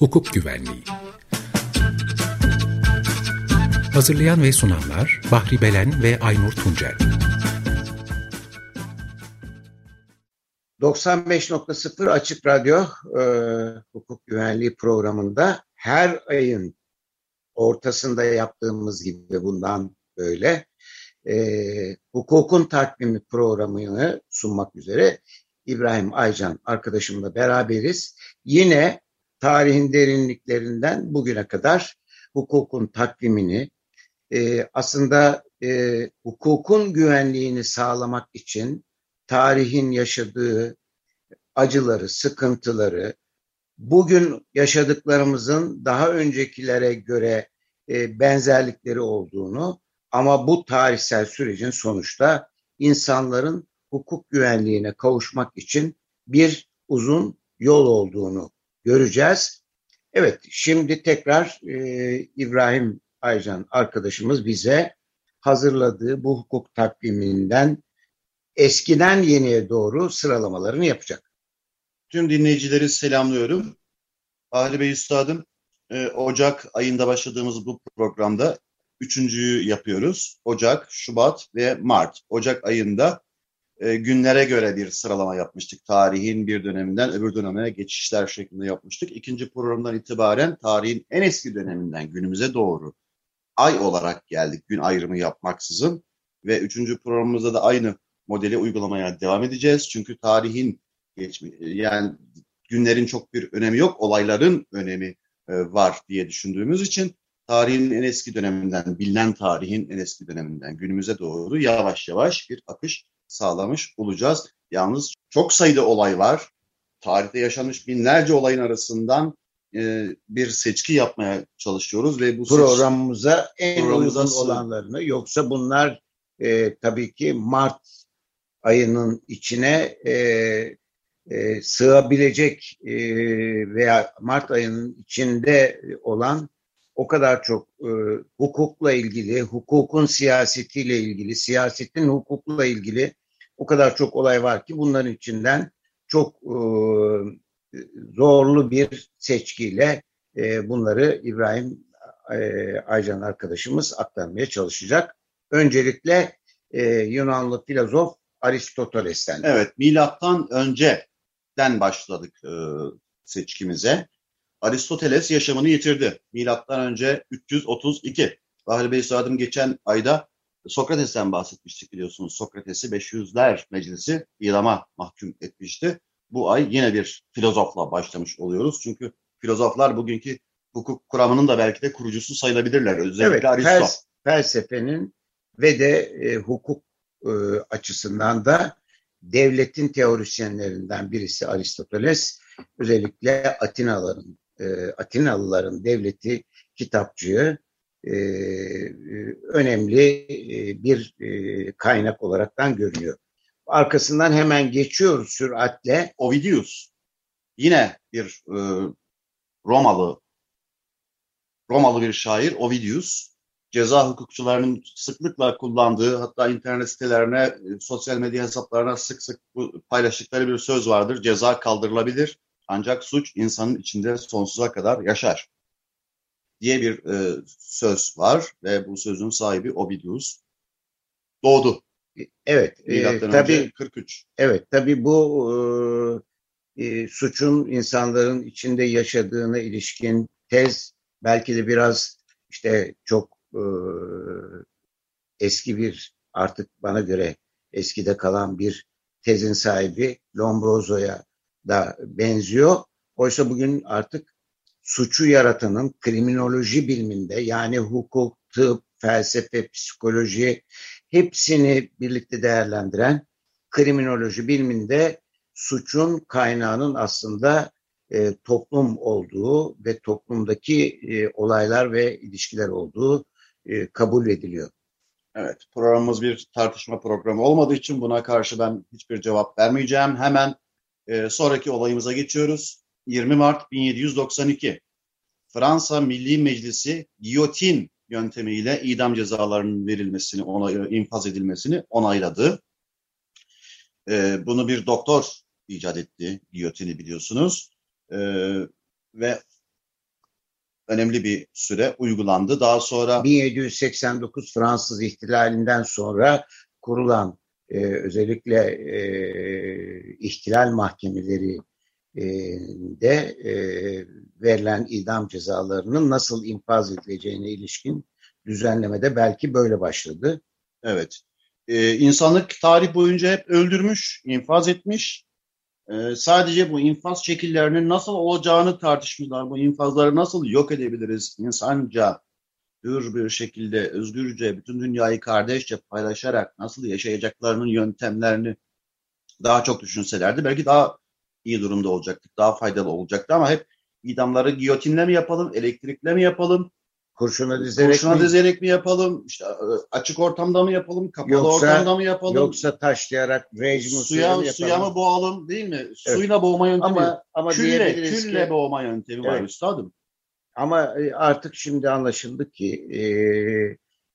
Hukuk Güvenliği Hazırlayan ve sunanlar Bahri Belen ve Aynur Tuncel 95.0 Açık Radyo e, Hukuk Güvenliği programında her ayın ortasında yaptığımız gibi bundan böyle e, hukukun takvimi programını sunmak üzere İbrahim Aycan arkadaşımla beraberiz. Yine tarihin derinliklerinden bugüne kadar hukukun takvimini e, aslında e, hukukun güvenliğini sağlamak için tarihin yaşadığı acıları, sıkıntıları, bugün yaşadıklarımızın daha öncekilere göre e, benzerlikleri olduğunu ama bu tarihsel sürecin sonuçta insanların hukuk güvenliğine kavuşmak için bir uzun yol olduğunu göreceğiz. Evet, şimdi tekrar e, İbrahim Aycan arkadaşımız bize hazırladığı bu hukuk takviminden eskiden yeniye doğru sıralamalarını yapacak. Tüm dinleyicileri selamlıyorum. Ali Bey Üstadım, e, Ocak ayında başladığımız bu programda üçüncüyü yapıyoruz. Ocak, Şubat ve Mart. Ocak ayında e, günlere göre bir sıralama yapmıştık. Tarihin bir döneminden öbür döneme geçişler şeklinde yapmıştık. İkinci programdan itibaren tarihin en eski döneminden günümüze doğru ay olarak geldik gün ayrımı yapmaksızın. Ve üçüncü programımızda da aynı modeli uygulamaya devam edeceğiz. Çünkü tarihin geçmi yani günlerin çok bir önemi yok, olayların önemi e, var diye düşündüğümüz için tarihin en eski döneminden, bilinen tarihin en eski döneminden günümüze doğru yavaş yavaş bir akış sağlamış olacağız. Yalnız çok sayıda olay var. Tarihte yaşanmış binlerce olayın arasından e, bir seçki yapmaya çalışıyoruz ve bu programımıza en programımıza uygun olanlarını yoksa bunlar e, tabii ki Mart ayının içine e, e, sığabilecek e, veya Mart ayının içinde olan o kadar çok e, hukukla ilgili, hukukun siyasetiyle ilgili, siyasetin hukukla ilgili o kadar çok olay var ki bunların içinden çok e, zorlu bir seçkiyle e, bunları İbrahim e, Aycan arkadaşımız aktarmaya çalışacak. Öncelikle e, Yunanlı filozof Aristoteles'ten. Evet, milattan önceden başladık e, seçkimize. Aristoteles yaşamını yitirdi. Milattan önce 332. Bahri Bey Sadım geçen ayda Sokrates'ten bahsetmiştik biliyorsunuz. Sokrates'i 500'ler meclisi idama mahkum etmişti. Bu ay yine bir filozofla başlamış oluyoruz. Çünkü filozoflar bugünkü hukuk kuramının da belki de kurucusu sayılabilirler. Özellikle evet, Aristo. Fels felsefenin ve de e, hukuk e, açısından da devletin teorisyenlerinden birisi Aristoteles. Özellikle Atinalıların e, Atinalıların devleti kitapçığı e, önemli e, bir e, kaynak olaraktan görünüyor. Arkasından hemen geçiyoruz süratle. Ovidius yine bir e, Romalı Romalı bir şair Ovidius ceza hukukçularının sıklıkla kullandığı hatta internet sitelerine, e, sosyal medya hesaplarına sık sık paylaştıkları bir söz vardır. Ceza kaldırılabilir ancak suç insanın içinde sonsuza kadar yaşar diye bir e, söz var ve bu sözün sahibi Ovidius doğdu. Evet, e, tabii 43. Evet, tabii bu e, e, suçun insanların içinde yaşadığına ilişkin tez belki de biraz işte çok e, eski bir artık bana göre eskide kalan bir tezin sahibi Lombroso'ya da benziyor. Oysa bugün artık suçu yaratanın kriminoloji biliminde yani hukuk, tıp, felsefe, psikoloji hepsini birlikte değerlendiren kriminoloji biliminde suçun kaynağının aslında e, toplum olduğu ve toplumdaki e, olaylar ve ilişkiler olduğu e, kabul ediliyor. Evet, programımız bir tartışma programı olmadığı için buna karşı ben hiçbir cevap vermeyeceğim. Hemen e, sonraki olayımıza geçiyoruz. 20 Mart 1792 Fransa Milli Meclisi giyotin yöntemiyle idam cezalarının verilmesini, ona infaz edilmesini onayladı. E, bunu bir doktor icat etti, giyotini biliyorsunuz. E, ve önemli bir süre uygulandı. Daha sonra 1789 Fransız ihtilalinden sonra kurulan e, özellikle e, ihtilal mahkemeleri e, de verilen idam cezalarının nasıl infaz edileceğine ilişkin düzenlemede belki böyle başladı. Evet. Ee, insanlık tarih boyunca hep öldürmüş, infaz etmiş. Ee, sadece bu infaz şekillerinin nasıl olacağını tartışmışlar. Bu infazları nasıl yok edebiliriz? İnsanca, hür bir şekilde, özgürce, bütün dünyayı kardeşçe paylaşarak nasıl yaşayacaklarının yöntemlerini daha çok düşünselerdi. Belki daha iyi durumda olacaktık, daha faydalı olacaktı ama hep idamları giyotinle mi yapalım, elektrikle mi yapalım, Kurşuna dizerek kurşuna mi, dizerek mi yapalım, işte e, açık ortamda mı yapalım, kapalı Yoksa- ortamda mı yapalım, yoksa taşlayarak rejim usulü suya, suya yapalım? mı boğalım değil mi? Suyla boğma yöntemi. Ama ama külle, külle ki boğma yöntemi var Evet. üstadım. ama e, artık şimdi anlaşıldı ki e,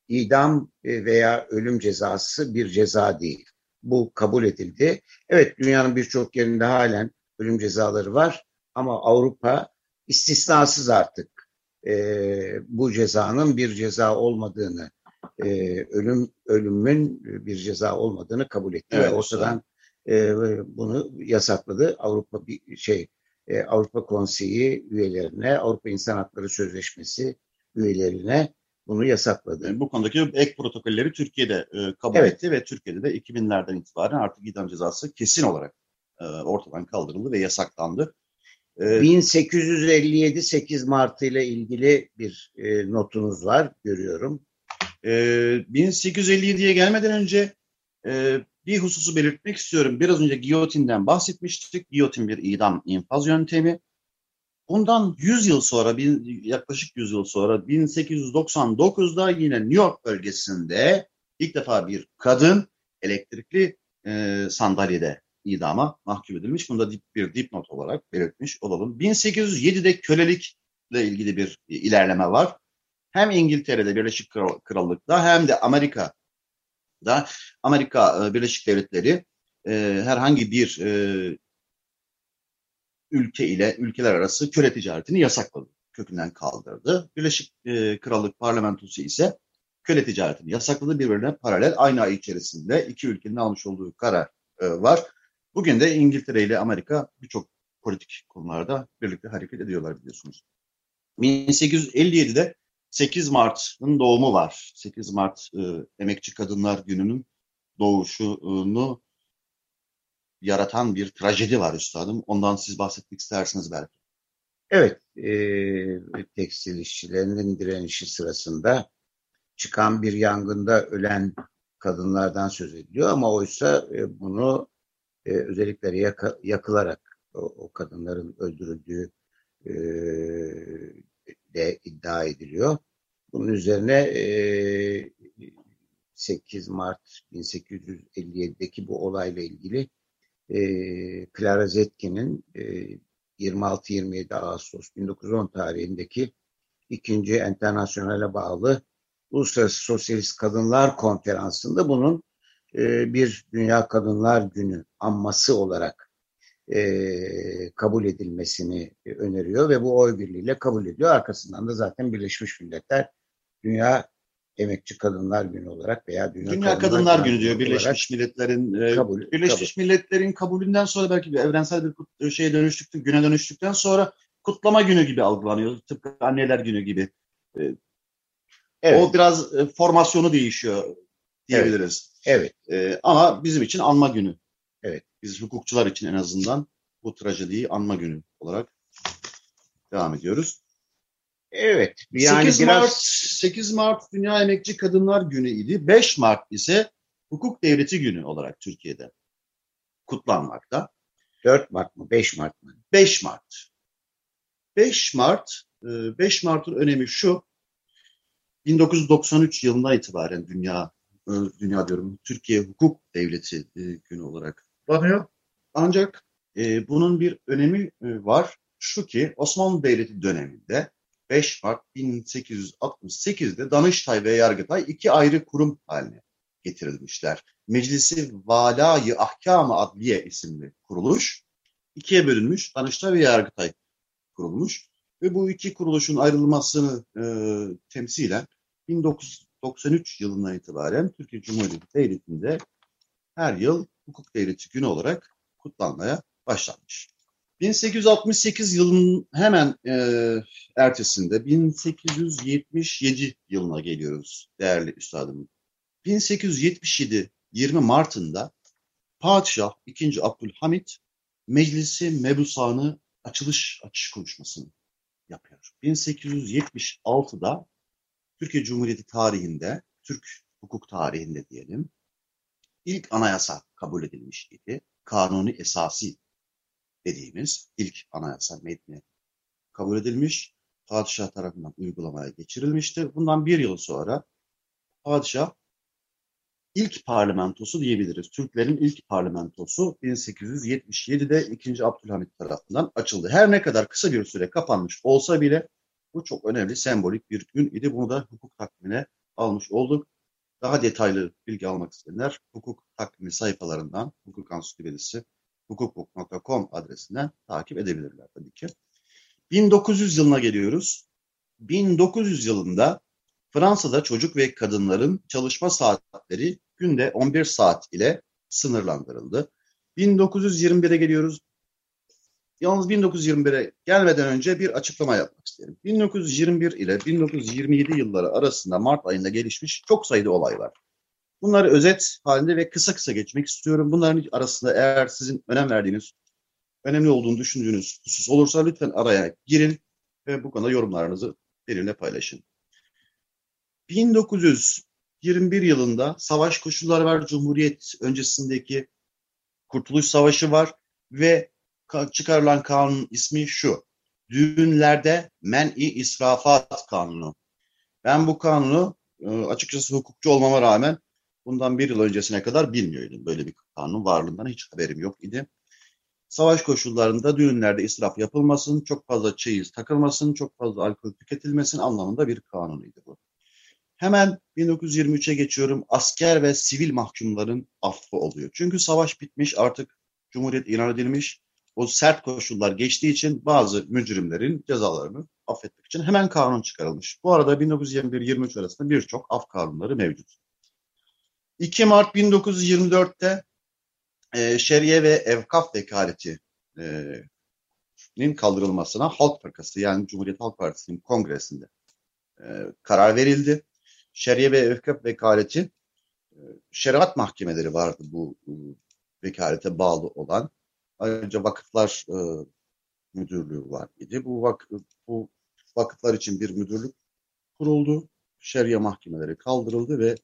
idam e, veya ölüm cezası bir ceza değil. Bu kabul edildi. Evet dünyanın birçok yerinde halen ölüm cezaları var ama Avrupa istisnasız artık e, bu cezanın bir ceza olmadığını, e, ölüm ölümün bir ceza olmadığını kabul etti Evet, ve ortadan e, bunu yasakladı. Avrupa bir şey e, Avrupa Konseyi üyelerine, Avrupa İnsan Hakları Sözleşmesi üyelerine bunu yasakladı. Yani bu konudaki ek protokolleri Türkiye'de e, kabul Evet. etti ve Türkiye'de de 2000'lerden itibaren artık idam cezası kesin olarak e, ortadan kaldırıldı ve yasaklandı. E, 1857 8 Martı ile ilgili bir e, notunuz var görüyorum. e, 1857'ye gelmeden önce e, bir hususu belirtmek istiyorum. Biraz önce giyotinden bahsetmiştik. Giyotin bir idam infaz yöntemi. Bundan 100 yıl sonra, bin- yaklaşık 100 yıl sonra 1899'da yine New York bölgesinde ilk defa bir kadın elektrikli e, sandalyede idama mahkum edilmiş. Bunu da dip, bir dipnot olarak belirtmiş olalım. 1807'de kölelikle ilgili bir ilerleme var. Hem İngiltere'de Birleşik Kral- Krallık'ta hem de Amerika'da Amerika e, Birleşik Devletleri e, herhangi bir e, ülke ile ülkeler arası köle ticaretini yasakladı. Kökünden kaldırdı. Birleşik e, Krallık Parlamentosu ise köle ticaretini yasakladı. Birbirine paralel aynı ay içerisinde iki ülkenin almış olduğu karar e, var. Bugün de İngiltere ile Amerika birçok politik konularda birlikte hareket ediyorlar biliyorsunuz. 1857'de 8 Mart'ın doğumu var. 8 Mart e, Emekçi Kadınlar Günü'nün doğuşunu yaratan bir trajedi var üstadım. Ondan siz bahsetmek istersiniz belki. Evet, e, tekstil işçilerinin direnişi sırasında çıkan bir yangında ölen kadınlardan söz ediliyor ama oysa e, bunu e, özellikle yaka- yakılarak o, o kadınların öldürüldüğü e, de iddia ediliyor. Bunun üzerine e, 8 Mart 1857'deki bu olayla ilgili e, Clara Zetkin'in e, 26-27 Ağustos 1910 tarihindeki ikinci enternasyonale bağlı Uluslararası Sosyalist Kadınlar Konferansı'nda bunun e, bir Dünya Kadınlar Günü anması olarak e, kabul edilmesini e, öneriyor ve bu oy birliğiyle kabul ediyor. Arkasından da zaten Birleşmiş Milletler Dünya Emekçi Kadınlar Günü olarak veya Dünya, Dünya Kadınlar Günü diyor Birleşmiş Milletler'in e, kabul, Birleşmiş Milletler'in kabulünden sonra belki bir evrensel bir kut- şeye dönüştükten, güne dönüştükten sonra kutlama günü gibi algılanıyor. Tıpkı anneler günü gibi. Evet, O biraz e, formasyonu değişiyor diyebiliriz. evet. E, ama bizim için anma günü. Evet. Biz hukukçular için en azından bu trajediyi anma günü olarak devam ediyoruz. Evet. Yani 8 biraz Mart 8 Mart Dünya Emekçi Kadınlar Günü idi. 5 Mart ise Hukuk Devleti Günü olarak Türkiye'de kutlanmakta. 4 Mart mı 5 Mart mı? 5 Mart. 5 Mart, e, 5 Mart'ın önemi şu. 1993 yılına itibaren dünya e, dünya diyorum Türkiye Hukuk Devleti e, günü olarak kutlanıyor. Ancak e, bunun bir önemi e, var. Şu ki Osmanlı Devleti döneminde 5 Mart 1868'de Danıştay ve Yargıtay iki ayrı kurum haline getirilmişler. Meclisi Valayı Ahkam-ı Adliye isimli kuruluş ikiye bölünmüş. Danıştay ve Yargıtay kurulmuş. Ve bu iki kuruluşun ayrılmasını e, temsilen 1993 yılından itibaren Türkiye Cumhuriyeti Devleti'nde her yıl hukuk devleti günü olarak kutlanmaya başlanmış. 1868 yılının hemen e, ertesinde 1877 yılına geliyoruz değerli üstadım. 1877 20 Mart'ında Padişah 2. Abdülhamit Meclisi Mebusanı açılış açış konuşmasını yapıyor. 1876'da Türkiye Cumhuriyeti tarihinde, Türk hukuk tarihinde diyelim, ilk anayasa kabul edilmiş idi. Kanuni esası dediğimiz ilk anayasa metni kabul edilmiş. Padişah tarafından uygulamaya geçirilmiştir. Bundan bir yıl sonra padişah ilk parlamentosu diyebiliriz. Türklerin ilk parlamentosu 1877'de 2. Abdülhamit tarafından açıldı. Her ne kadar kısa bir süre kapanmış olsa bile bu çok önemli sembolik bir gün idi. Bunu da hukuk takvimine almış olduk. Daha detaylı bilgi almak isteyenler hukuk takvimi sayfalarından Hukuk Ansiklopedisi hukukbook.com adresinden takip edebilirler tabii ki. 1900 yılına geliyoruz. 1900 yılında Fransa'da çocuk ve kadınların çalışma saatleri günde 11 saat ile sınırlandırıldı. 1921'e geliyoruz. Yalnız 1921'e gelmeden önce bir açıklama yapmak isterim. 1921 ile 1927 yılları arasında Mart ayında gelişmiş çok sayıda olay var. Bunları özet halinde ve kısa kısa geçmek istiyorum. Bunların arasında eğer sizin önem verdiğiniz, önemli olduğunu düşündüğünüz husus olursa lütfen araya girin ve bu konuda yorumlarınızı benimle paylaşın. 1921 yılında savaş koşulları var. Cumhuriyet öncesindeki Kurtuluş Savaşı var ve çıkarılan kanun ismi şu. Düğünlerde men'i israfat kanunu. Ben bu kanunu e, açıkçası hukukçu olmama rağmen bundan bir yıl öncesine kadar bilmiyordum. Böyle bir kanun varlığından hiç haberim yok idi. Savaş koşullarında düğünlerde israf yapılmasın, çok fazla çeyiz takılmasın, çok fazla alkol tüketilmesin anlamında bir kanunuydu bu. Hemen 1923'e geçiyorum. Asker ve sivil mahkumların affı oluyor. Çünkü savaş bitmiş artık Cumhuriyet ilan edilmiş. O sert koşullar geçtiği için bazı mücrimlerin cezalarını affetmek için hemen kanun çıkarılmış. Bu arada 1921-23 arasında birçok af kanunları mevcut. 2 Mart 1924'te e, Şeriye ve Evkaf Vekaleti'nin e, kaldırılmasına Halk Fırkası yani Cumhuriyet Halk Partisi'nin kongresinde e, karar verildi. Şeriye ve Evkaf Vekaleti e, şeriat mahkemeleri vardı bu e, vekalete bağlı olan. Ayrıca vakıflar e, müdürlüğü var idi. Bu, vak bu vakıflar için bir müdürlük kuruldu. Şeria mahkemeleri kaldırıldı ve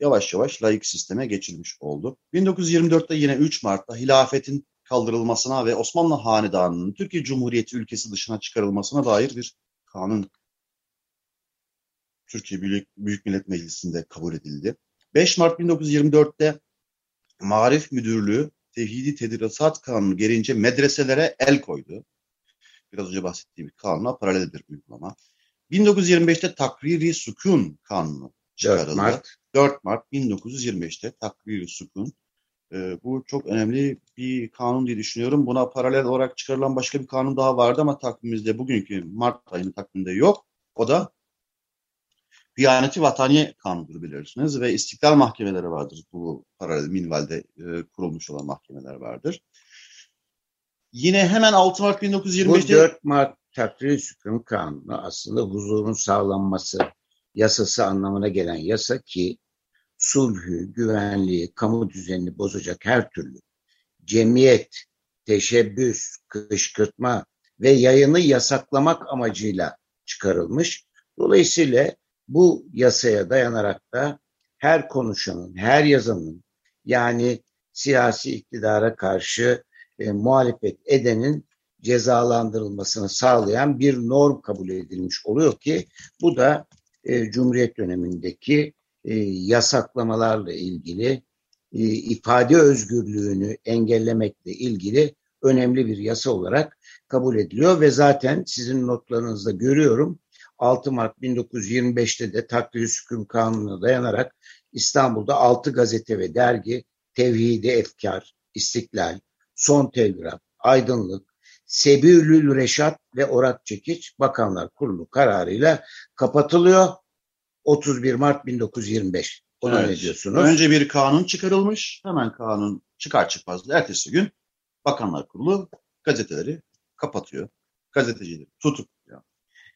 yavaş yavaş layık sisteme geçilmiş oldu. 1924'te yine 3 Mart'ta hilafetin kaldırılmasına ve Osmanlı Hanedanı'nın Türkiye Cumhuriyeti ülkesi dışına çıkarılmasına dair bir kanun Türkiye Büyük, Büyük Millet Meclisi'nde kabul edildi. 5 Mart 1924'te Marif Müdürlüğü Tevhidi Tedrisat Kanunu gereğince medreselere el koydu. Biraz önce bahsettiğim kanuna paralel bir uygulama. 1925'te Takriri Sükun Kanunu çıkarıldı. 4 Mart. 4 Mart 1925'te Takriri Sükun. Ee, bu çok önemli bir kanun diye düşünüyorum. Buna paralel olarak çıkarılan başka bir kanun daha vardı ama takvimimizde bugünkü Mart ayının takviminde yok. O da Diyaneti Vataniye Kanunu'dur bilirsiniz ve istiklal mahkemeleri vardır. Bu paralel minvalde e, kurulmuş olan mahkemeler vardır. Yine hemen 6 Mart 1925'te... Bu 4 Mart takdir hüküm kanunu aslında huzurun sağlanması yasası anlamına gelen yasa ki sulhü, güvenliği, kamu düzenini bozacak her türlü cemiyet, teşebbüs, kışkırtma ve yayını yasaklamak amacıyla çıkarılmış. Dolayısıyla bu yasaya dayanarak da her konuşanın, her yazanın yani siyasi iktidara karşı e, muhalefet edenin cezalandırılmasını sağlayan bir norm kabul edilmiş oluyor ki bu da e, Cumhuriyet dönemindeki e, yasaklamalarla ilgili e, ifade özgürlüğünü engellemekle ilgili önemli bir yasa olarak kabul ediliyor ve zaten sizin notlarınızda görüyorum 6 Mart 1925'te de takdir hüküm kanununa dayanarak İstanbul'da 6 gazete ve dergi Tevhidi Efkar, İstiklal, Son Telgraf, Aydınlık, Sebiülül Reşat ve Orak Çekiç Bakanlar Kurulu kararıyla kapatılıyor. 31 Mart 1925. Ona Evet. ne diyorsunuz? Önce bir kanun çıkarılmış. Hemen kanun çıkar çıkmaz ertesi gün Bakanlar Kurulu gazeteleri kapatıyor. Gazetecileri tutukluyor.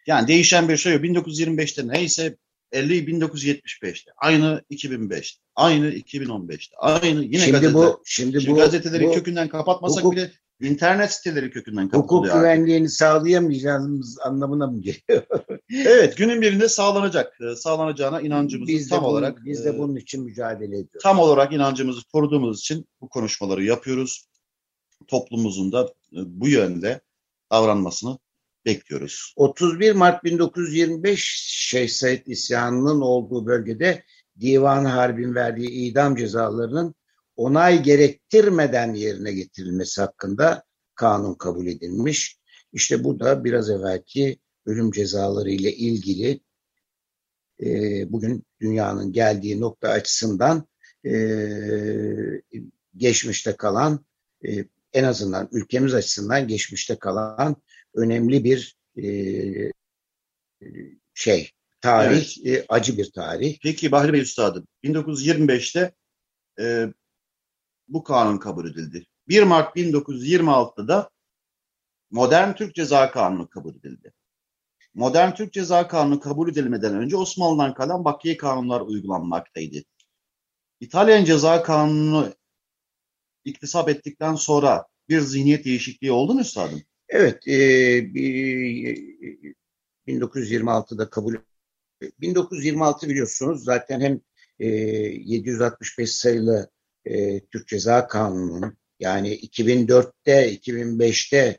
Yani değişen bir şey yok. 1925'te neyse 50 1975'te. Aynı 2005'te. Aynı 2015'te. Aynı yine şimdi gazeteler. bu şimdi, Şimdi bu, gazeteleri bu kökünden kapatmasak hukuk- bile internet siteleri kökünden hukuk kapatılıyor. artık. güvenliğini sağlayamayacağımız anlamına mı geliyor? Evet günün birinde sağlanacak. Ee, Sağlanacağına inancımızı Biz tam bunun, olarak biz e, de bunun için mücadele ediyoruz. tam olarak inancımızı koruduğumuz için bu konuşmaları yapıyoruz. Toplumumuzun da e, bu yönde davranmasını bekliyoruz. 31 Mart 1925 Şeyh Said isyanının olduğu bölgede Divan Harbi'nin verdiği idam cezalarının onay gerektirmeden yerine getirilmesi hakkında kanun kabul edilmiş. İşte bu da biraz evvelki ölüm cezaları ile ilgili e, bugün dünyanın geldiği nokta açısından e, geçmişte kalan e, en azından ülkemiz açısından geçmişte kalan önemli bir e, şey tarih e, acı bir tarih. Peki Bahri Bey Üstadım 1925'te e, bu kanun kabul edildi. 1 Mart 1926'da da Modern Türk Ceza Kanunu kabul edildi. Modern Türk Ceza Kanunu kabul edilmeden önce Osmanlı'dan kalan bakiye kanunlar uygulanmaktaydı. İtalyan Ceza Kanunu iktisap ettikten sonra bir zihniyet değişikliği oldu mu üstadım? Evet, e, bir- 1926'da kabul 1926 biliyorsunuz zaten hem e, 765 sayılı e, Türk Ceza Kanunu'nun yani 2004'te 2005'te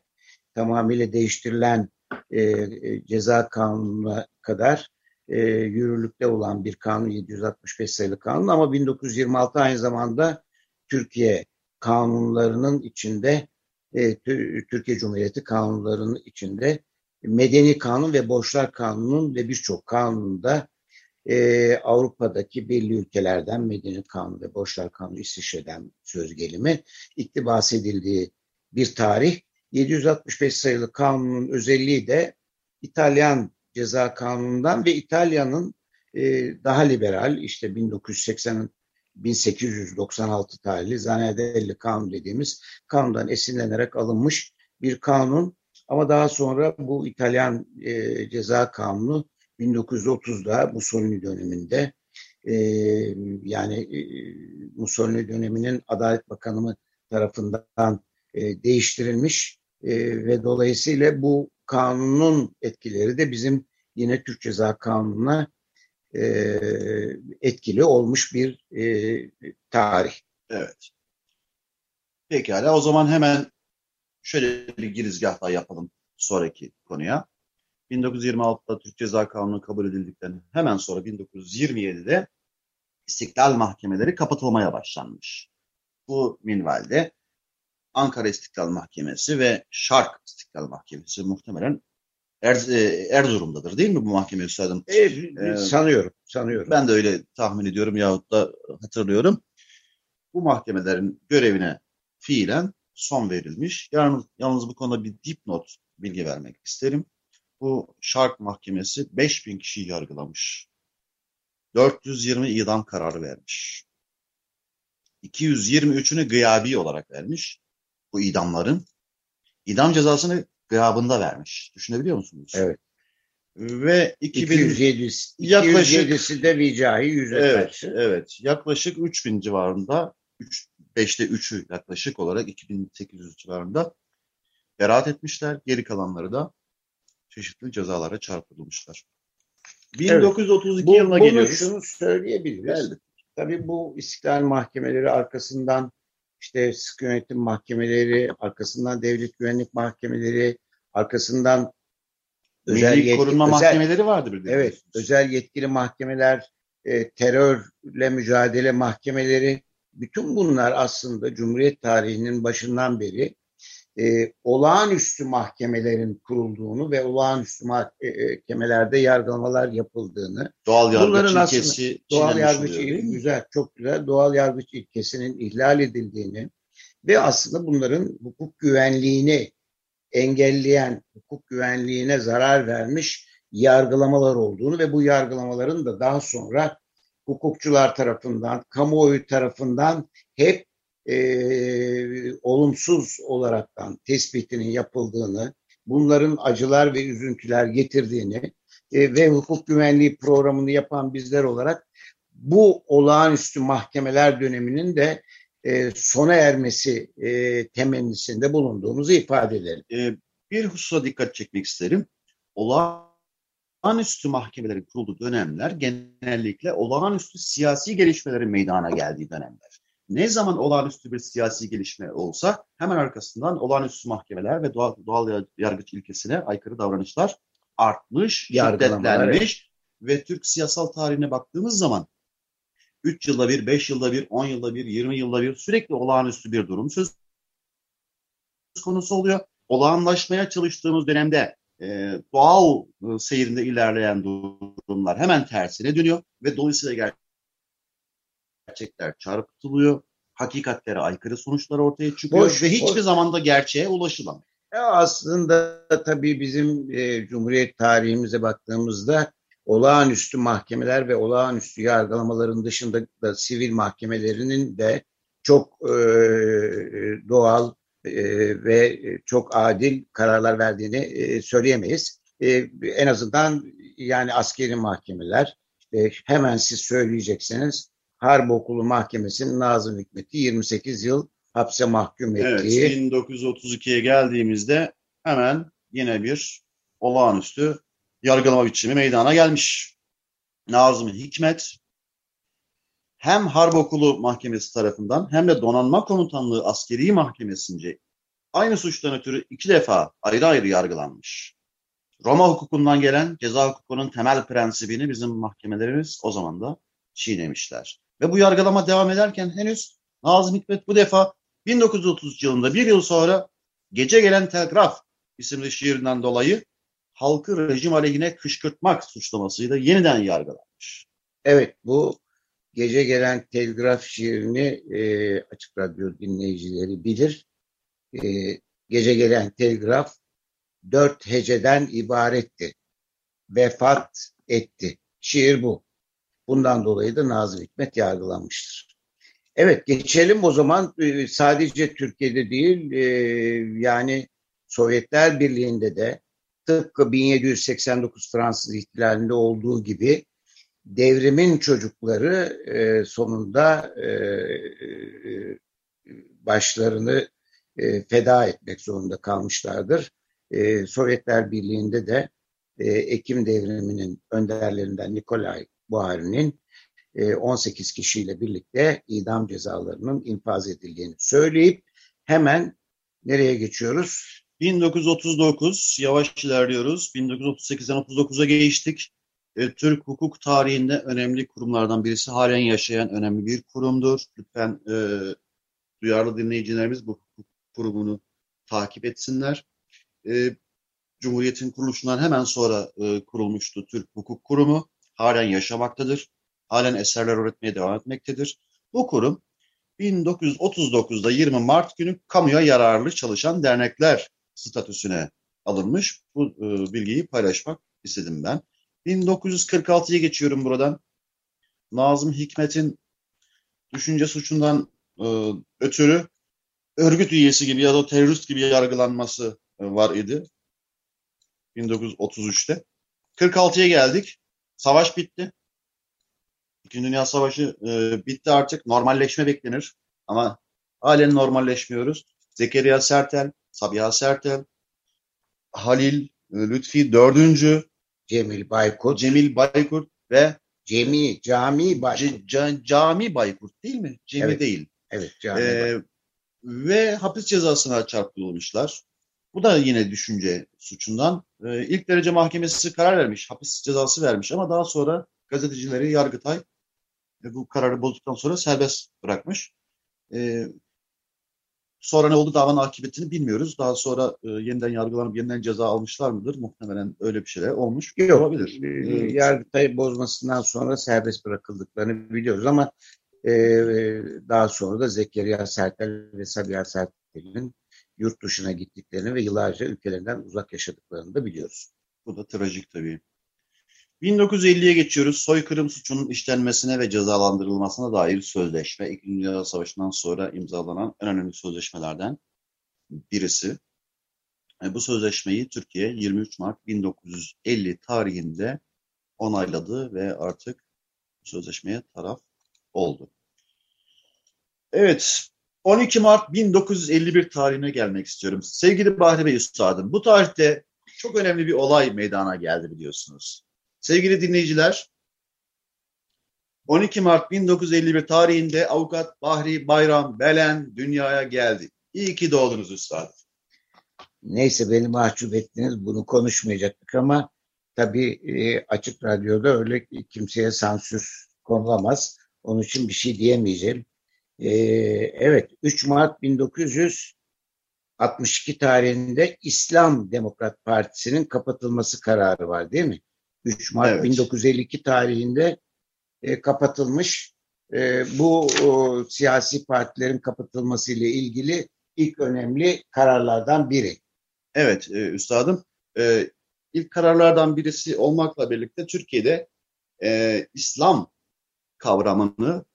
tamamıyla değiştirilen e, e, ceza kanununa kadar e, yürürlükte olan bir kanun 765 sayılı kanun ama 1926 aynı zamanda Türkiye kanunlarının içinde e, Tü- Türkiye Cumhuriyeti kanunlarının içinde Medeni Kanun ve Borçlar Kanunu'nun ve birçok kanununda e, Avrupa'daki belli ülkelerden Medeni Kanun ve Borçlar Kanunu İsviçre'den söz gelimi iktibas edildiği bir tarih. 765 sayılı kanunun özelliği de İtalyan ceza kanunundan ve İtalya'nın e, daha liberal işte 1980 1896 tarihli Zanedelli Kanun dediğimiz kanundan esinlenerek alınmış bir kanun. Ama daha sonra bu İtalyan e, ceza kanunu 1930'da Mussolini döneminde e, yani e, Mussolini döneminin Adalet Bakanı tarafından e, değiştirilmiş e, ve dolayısıyla bu kanunun etkileri de bizim yine Türk Ceza Kanunu'na e, etkili olmuş bir e, tarih. Evet. Pekala o zaman hemen şöyle bir girizgah daha yapalım sonraki konuya. 1926'da Türk Ceza Kanunu kabul edildikten hemen sonra 1927'de istiklal mahkemeleri kapatılmaya başlanmış. Bu minvalde Ankara İstiklal Mahkemesi ve Şark İstiklal Mahkemesi muhtemelen Er- e, Erzurum'dadır değil mi bu mahkeme üstadım? E, Ee, sanıyorum, sanıyorum. Ben de öyle tahmin ediyorum yahut da hatırlıyorum. Bu mahkemelerin görevine fiilen son verilmiş. Yalnız, yalnız bu konuda bir dipnot bilgi vermek isterim. Bu Şark Mahkemesi 5000 kişiyi yargılamış. 420 idam kararı vermiş. 223'ünü gıyabi olarak vermiş. Bu idamların. İdam cezasını gıyabında vermiş. Düşünebiliyor musunuz? Evet. Ve 2000, 207, Yaklaşık- 207'si de vicahi yüze Evet, karşı. evet. Yaklaşık 3000 civarında, 3, 5'te 3'ü yaklaşık olarak 2800 civarında beraat etmişler. Geri kalanları da çeşitli cezalara çarptırılmışlar. 1932 Bu, yılına bunu geliyoruz. şunu söyleyebiliriz. Elbette. Tabii bu istiklal mahkemeleri arkasından işte sık yönetim mahkemeleri, arkasından devlet güvenlik mahkemeleri, arkasından özel Milli yetki- korunma özel- mahkemeleri vardı bir de. Evet, özel yetkili mahkemeler, e, terörle mücadele mahkemeleri, bütün bunlar aslında Cumhuriyet tarihinin başından beri e, olağanüstü mahkemelerin kurulduğunu ve olağanüstü mahkemelerde yargılamalar yapıldığını, Doğal yargıç ilkesi doğal yargıç oluyor, değil il- mi? güzel, çok güzel, doğal yargıç ilkesinin ihlal edildiğini ve aslında bunların hukuk güvenliğini engelleyen, hukuk güvenliğine zarar vermiş yargılamalar olduğunu ve bu yargılamaların da daha sonra hukukçular tarafından, kamuoyu tarafından hep e, olumsuz olaraktan tespitinin yapıldığını, bunların acılar ve üzüntüler getirdiğini e, ve hukuk güvenliği programını yapan bizler olarak bu olağanüstü mahkemeler döneminin de e, sona ermesi e, temennisinde bulunduğumuzu ifade edelim. E, bir hususa dikkat çekmek isterim. Olağanüstü mahkemelerin kurulduğu dönemler genellikle olağanüstü siyasi gelişmelerin meydana geldiği dönemler. Ne zaman olağanüstü bir siyasi gelişme olsa hemen arkasından olağanüstü mahkemeler ve doğal, doğal yargıç ilkesine aykırı davranışlar artmış, şiddetlenmiş ve Türk siyasal tarihine baktığımız zaman 3 yılda bir, 5 yılda bir, 10 yılda bir, 20 yılda bir sürekli olağanüstü bir durum söz konusu oluyor. Olağanlaşmaya çalıştığımız dönemde e, doğal e, seyrinde ilerleyen durumlar hemen tersine dönüyor ve dolayısıyla gerçekler çarpıtılıyor. Hakikatlere aykırı sonuçlar ortaya çıkıyor boş, ve hiçbir boş. zaman da gerçeğe ulaşılamıyor. E aslında tabii bizim e, Cumhuriyet tarihimize baktığımızda olağanüstü mahkemeler ve olağanüstü yargılamaların dışında da sivil mahkemelerinin de çok e, doğal e, ve çok adil kararlar verdiğini e, söyleyemeyiz. E, en azından yani askeri mahkemeler e, hemen siz söyleyeceksiniz Harp Okulu Mahkemesi'nin Nazım Hikmet'i 28 yıl hapse mahkum ettiği. Evet 1932'ye geldiğimizde hemen yine bir olağanüstü yargılama biçimi meydana gelmiş. Nazım Hikmet hem Harp Okulu Mahkemesi tarafından hem de Donanma Komutanlığı Askeri Mahkemesi'nce aynı suçtan ötürü iki defa ayrı ayrı yargılanmış. Roma hukukundan gelen ceza hukukunun temel prensibini bizim mahkemelerimiz o zaman da çiğnemişler. Ve bu yargılama devam ederken henüz Nazım Hikmet bu defa 1930 yılında bir yıl sonra Gece Gelen Telgraf isimli şiirinden dolayı halkı rejim aleyhine kışkırtmak suçlamasıyla yeniden yargılanmış. Evet bu Gece Gelen Telgraf şiirini e, Açık Radyo dinleyicileri bilir. E, Gece Gelen Telgraf dört heceden ibaretti. Vefat etti. Şiir bu. Bundan dolayı da Nazım Hikmet yargılanmıştır. Evet geçelim o zaman ee, sadece Türkiye'de değil e, yani Sovyetler Birliği'nde de tıpkı 1789 Fransız ihtilalinde olduğu gibi devrimin çocukları e, sonunda e, başlarını feda etmek zorunda kalmışlardır. Sovyetler Birliği'nde de Ekim devriminin önderlerinden Nikolay Buhari'nin 18 e, kişiyle birlikte idam cezalarının infaz edildiğini söyleyip hemen nereye geçiyoruz? 1939 yavaş ilerliyoruz. 1938'den 39'a geçtik. E, Türk hukuk tarihinde önemli kurumlardan birisi halen yaşayan önemli bir kurumdur. Lütfen e, duyarlı dinleyicilerimiz bu hukuk kurumunu takip etsinler. E, Cumhuriyet'in kuruluşundan hemen sonra e, kurulmuştu Türk Hukuk Kurumu halen yaşamaktadır. Halen eserler üretmeye devam etmektedir. Bu kurum 1939'da 20 Mart günü kamuya yararlı çalışan dernekler statüsüne alınmış. Bu e, bilgiyi paylaşmak istedim ben. 1946'ya geçiyorum buradan. Nazım Hikmet'in düşünce suçundan e, ötürü örgüt üyesi gibi ya da terörist gibi yargılanması e, var idi. 1933'te. 46'ya geldik. Savaş bitti. İkinci Dünya Savaşı e, bitti artık. Normalleşme beklenir. Ama halen normalleşmiyoruz. Zekeriya Sertel, Sabiha Sertel, Halil, e, Lütfi dördüncü, Cemil Baykurt, Cemil Baykurt ve Cemi, Cami Baykurt. C, Cami Baykurt değil mi? Cemi evet. değil. Evet, Cami ee, Ve hapis cezasına çarptırılmışlar. Bu da yine düşünce suçundan. E, ilk derece mahkemesi karar vermiş, hapis cezası vermiş ama daha sonra gazetecileri Yargıtay e, bu kararı bozduktan sonra serbest bırakmış. E, sonra ne oldu davanın akıbetini bilmiyoruz. Daha sonra e, yeniden yargılanıp yeniden ceza almışlar mıdır? Muhtemelen öyle bir şeyler olmuş Yok, olabilir. E, Yargıtay bozmasından sonra serbest bırakıldıklarını biliyoruz ama e, daha sonra da Zekeriya Sertel ve Sabiha Sertel'in yurt dışına gittiklerini ve yıllarca ülkelerinden uzak yaşadıklarını da biliyoruz. Bu da trajik tabii. 1950'ye geçiyoruz. Soykırım suçunun işlenmesine ve cezalandırılmasına dair sözleşme. İkinci Dünya Savaşı'ndan sonra imzalanan en önemli sözleşmelerden birisi. E, bu sözleşmeyi Türkiye 23 Mart 1950 tarihinde onayladı ve artık sözleşmeye taraf oldu. Evet, 12 Mart 1951 tarihine gelmek istiyorum. Sevgili Bahri Bey Üstadım, bu tarihte çok önemli bir olay meydana geldi biliyorsunuz. Sevgili dinleyiciler, 12 Mart 1951 tarihinde avukat Bahri Bayram Belen dünyaya geldi. İyi ki doğdunuz üstadım. Neyse beni mahcup ettiniz bunu konuşmayacaktık ama tabii e, açık radyoda öyle kimseye sansür konulamaz. Onun için bir şey diyemeyeceğim. E, evet 3 Mart 1962 tarihinde İslam Demokrat Partisi'nin kapatılması kararı var değil mi? 3 Mart evet. 1952 tarihinde e, kapatılmış. E, bu o, siyasi partilerin kapatılması ile ilgili ilk önemli kararlardan biri. Evet e, üstadım. E, ilk kararlardan birisi olmakla birlikte Türkiye'de e, İslam kavramını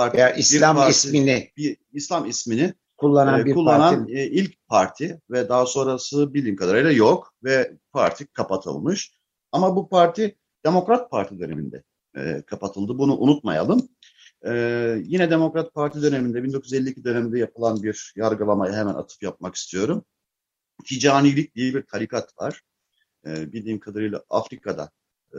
parti, ya İslam parti, ismini bir İslam ismini kullanan, e, bir kullanan parti. E, ilk parti ve daha sonrası bildiğim kadarıyla yok ve parti kapatılmış. Ama bu parti Demokrat Parti döneminde e, kapatıldı. Bunu unutmayalım. E, yine Demokrat Parti döneminde 1952 döneminde yapılan bir yargılamaya hemen atıf yapmak istiyorum. Ticanilik diye bir tarikat var. E, bildiğim kadarıyla Afrika'da e,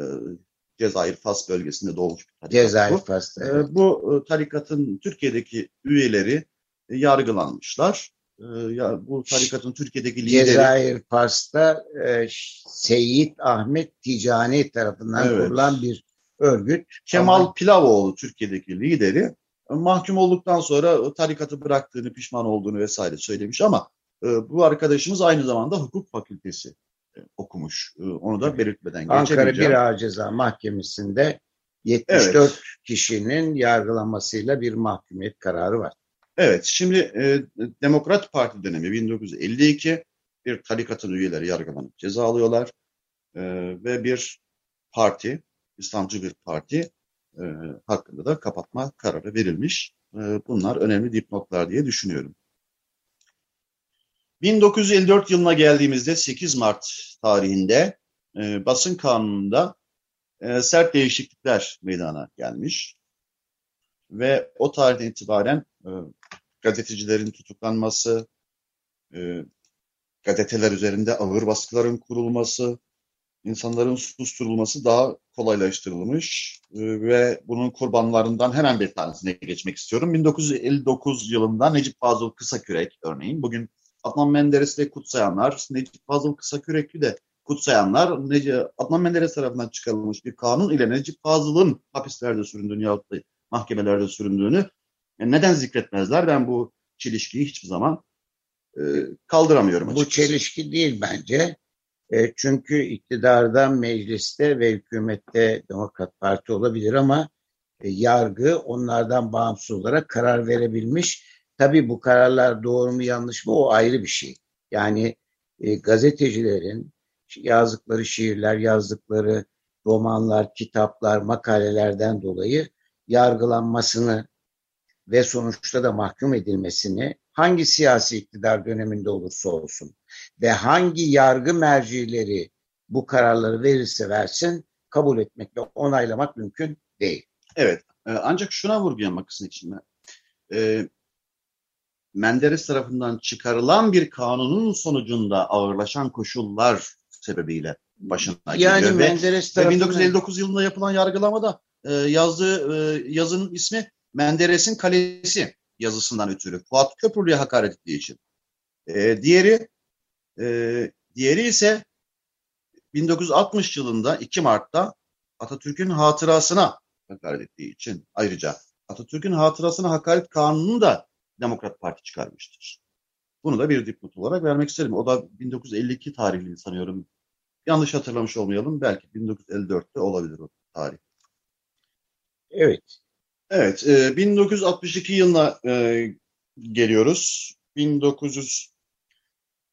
Cezayir Fas bölgesinde doğmuş bir tarikat. Cezayir bu. Fas'ta. Evet. E, bu e, tarikatın Türkiye'deki üyeleri e, yargılanmışlar. E, ya, bu tarikatın Türkiye'deki lideri... Cezayir Fas'ta e, Seyit Ahmet Ticani tarafından evet. kurulan bir örgüt. Kemal Ama... Pilavoğlu Türkiye'deki lideri mahkum olduktan sonra tarikatı bıraktığını, pişman olduğunu vesaire söylemiş ama bu arkadaşımız aynı zamanda hukuk fakültesi okumuş. E, onu da belirtmeden. Ankara Bir Ağır Ceza Mahkemesi'nde 74 evet. kişinin yargılanmasıyla bir mahkumiyet kararı var. Evet, şimdi e, Demokrat Parti dönemi 1952 bir tarikatın üyeleri yargılanıp ceza alıyorlar e, ve bir parti, İslamcı bir parti e, hakkında da kapatma kararı verilmiş. E, bunlar önemli dipnotlar diye düşünüyorum. 1954 yılına geldiğimizde 8 Mart tarihinde e, basın kanununda e, sert değişiklikler meydana gelmiş. Ve o tarihten itibaren e, gazetecilerin tutuklanması, e, gazeteler üzerinde ağır baskıların kurulması, insanların susturulması daha kolaylaştırılmış e, ve bunun kurbanlarından hemen bir tanesine geçmek istiyorum. 1959 yılında Necip Fazıl Kısakürek örneğin bugün Adnan Menderes'i de kutsayanlar, Necip Fazıl Kısakürek'i de kutsayanlar Nece, Adnan Menderes tarafından çıkarılmış bir kanun ile Necip Fazıl'ın hapislerde süründüğünü yahut da mahkemelerde süründüğünü yani neden zikretmezler? Ben bu çelişkiyi hiçbir zaman e, kaldıramıyorum açıkçası. Bu çelişki değil bence. E, çünkü iktidarda, mecliste ve hükümette Demokrat Parti olabilir ama e, yargı onlardan bağımsız olarak karar verebilmiş. Tabii bu kararlar doğru mu yanlış mı o ayrı bir şey. Yani e, gazetecilerin yazdıkları şiirler, yazdıkları romanlar, kitaplar, makalelerden dolayı yargılanmasını ve sonuçta da mahkum edilmesini hangi siyasi iktidar döneminde olursa olsun ve hangi yargı mercileri bu kararları verirse versin kabul etmek ve onaylamak mümkün değil. Evet e, ancak şuna vurgulamak için e, Menderes tarafından çıkarılan bir kanunun sonucunda ağırlaşan koşullar sebebiyle başına yani geliyor. Menderes ve, ve 1959 yılında yapılan yargılamada e, yazdığı e, yazının ismi Menderes'in kalesi yazısından ötürü. Fuat Köprülü'ye hakaret ettiği için. E, diğeri e, diğeri ise 1960 yılında 2 Mart'ta Atatürk'ün hatırasına hakaret ettiği için ayrıca Atatürk'ün hatırasına hakaret kanunu da Demokrat Parti çıkarmıştır. Bunu da bir dipnot olarak vermek isterim. O da 1952 tarihli sanıyorum. Yanlış hatırlamış olmayalım. Belki 1954'te olabilir o tarih. Evet. Evet, e, 1962 yılına e, geliyoruz. 1962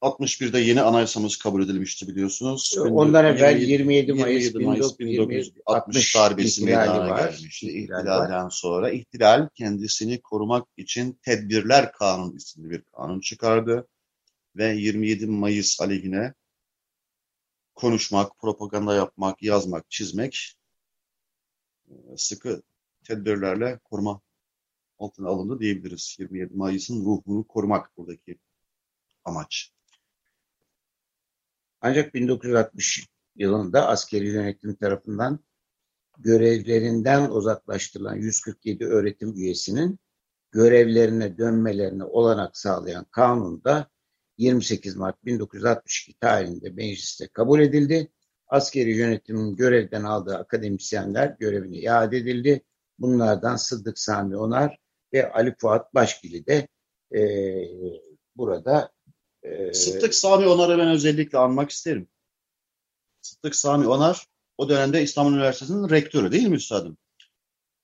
61'de yeni anayasamız kabul edilmişti biliyorsunuz. Ondan evvel 27 Mayıs, 27 Mayıs 1960 darbesi meydana gelmişti. İhtilalden sonra ihtilal kendisini korumak için Tedbirler Kanunu isimli bir kanun çıkardı ve 27 Mayıs aleyhine konuşmak, propaganda yapmak, yazmak, çizmek e, sıkı tedbirlerle koruma altına alındı diyebiliriz. 27 Mayıs'ın ruhunu korumak buradaki amaç. Ancak 1960 yılında askeri yönetim tarafından görevlerinden uzaklaştırılan 147 öğretim üyesinin görevlerine dönmelerine olanak sağlayan kanunda 28 Mart 1962 tarihinde mecliste kabul edildi. Askeri yönetimin görevden aldığı akademisyenler görevine iade edildi. Bunlardan Sıddık Sami Onar ve Ali Fuat Başgili de e, burada e, Sıddık Sami Onar'ı ben özellikle anmak isterim. Sıddık Sami Onar o dönemde İstanbul Üniversitesi'nin rektörü değil mi üstadım?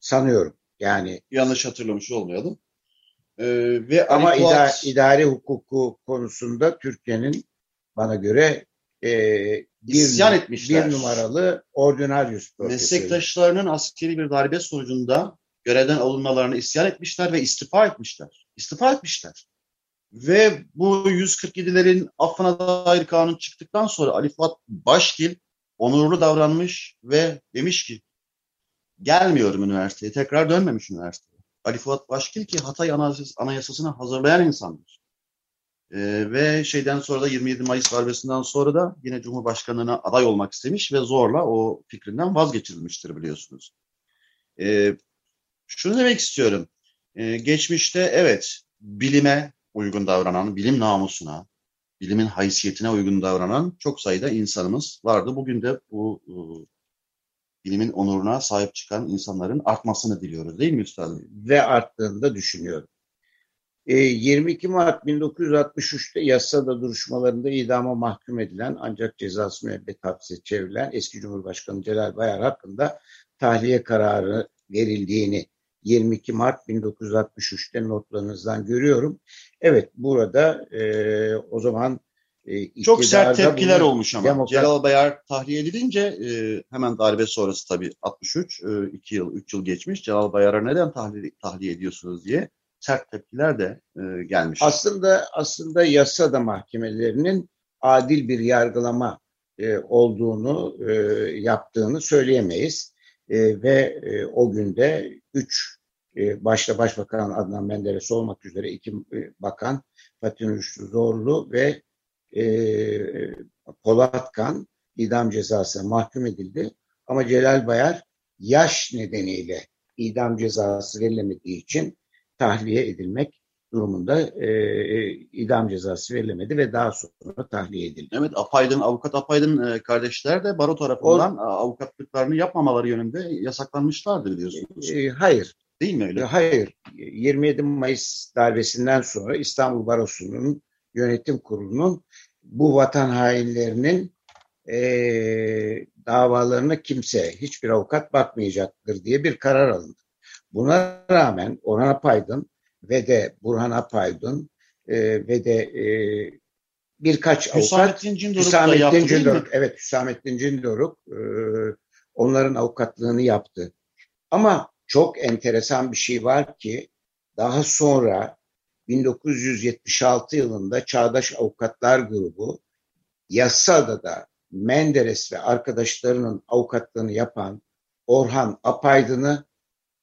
Sanıyorum. Yani yanlış hatırlamış olmayalım. Ee, ve ama Ali idare, idari hukuku konusunda Türkiye'nin bana göre e, bir, isyan etmişler. bir numaralı profesörü. Meslektaşlarının askeri bir darbe sonucunda görevden alınmalarını isyan etmişler ve istifa etmişler. İstifa etmişler. Ve bu 147'lerin affına dair kanun çıktıktan sonra Ali Fuat Başgil onurlu davranmış ve demiş ki gelmiyorum üniversiteye, tekrar dönmemiş üniversiteye. Ali Fuat Başgil ki Hatay Anayasası'nı hazırlayan insandır. Ee, ve şeyden sonra da 27 Mayıs darbesinden sonra da yine Cumhurbaşkanlığına aday olmak istemiş ve zorla o fikrinden vazgeçirilmiştir biliyorsunuz. Ee, şunu demek istiyorum. Ee, geçmişte evet bilime uygun davranan, bilim namusuna, bilimin haysiyetine uygun davranan çok sayıda insanımız vardı. Bugün de bu e, bilimin onuruna sahip çıkan insanların artmasını diliyoruz değil mi üstadım? Ve arttığını da düşünüyorum. E, 22 Mart 1963'te yasada duruşmalarında idama mahkum edilen ancak cezası müebbet hapse çevrilen eski Cumhurbaşkanı Celal Bayar hakkında tahliye kararı verildiğini 22 Mart 1963'te notlarınızdan görüyorum. Evet burada e, o zaman e, çok sert tepkiler olmuş ama. Demokrat... Celal Bayar tahliye edilince e, hemen darbe sonrası tabii 63, e, 2 yıl, 3 yıl geçmiş. Celal Bayar'a neden tahliye, tahliye ediyorsunuz diye sert tepkiler de e, gelmiş. Aslında aslında yasada mahkemelerinin adil bir yargılama e, olduğunu e, yaptığını söyleyemeyiz. E, ve e, o günde üç e, başta Başbakan Adnan Menderes olmak üzere iki e, bakan Fatih Rüştü Zorlu ve e, Polat Kan idam cezasına mahkum edildi. Ama Celal Bayar yaş nedeniyle idam cezası verilemediği için tahliye edilmek durumunda e, e, idam cezası verilemedi ve daha sonra tahliye edildi. Evet, Apaydın, avukat Apaydın e, kardeşler de baro tarafından o, avukatlıklarını yapmamaları yönünde yasaklanmışlardı biliyorsunuz. E, hayır. Değil mi öyle? Hayır. 27 Mayıs darbesinden sonra İstanbul Barosu'nun yönetim kurulunun bu vatan hainlerinin e, davalarına kimse, hiçbir avukat bakmayacaktır diye bir karar alındı. Buna rağmen Orhan Apaydın ve de Burhan Apaydın e, ve de e, birkaç avukat Hüsamettin Cindoruk Hüsamettin Cindoruk, Evet Hüsamettin Cindoruk e, onların avukatlığını yaptı. Ama çok enteresan bir şey var ki daha sonra 1976 yılında Çağdaş Avukatlar Grubu yasada da Menderes ve arkadaşlarının avukatlığını yapan Orhan Apaydın'ı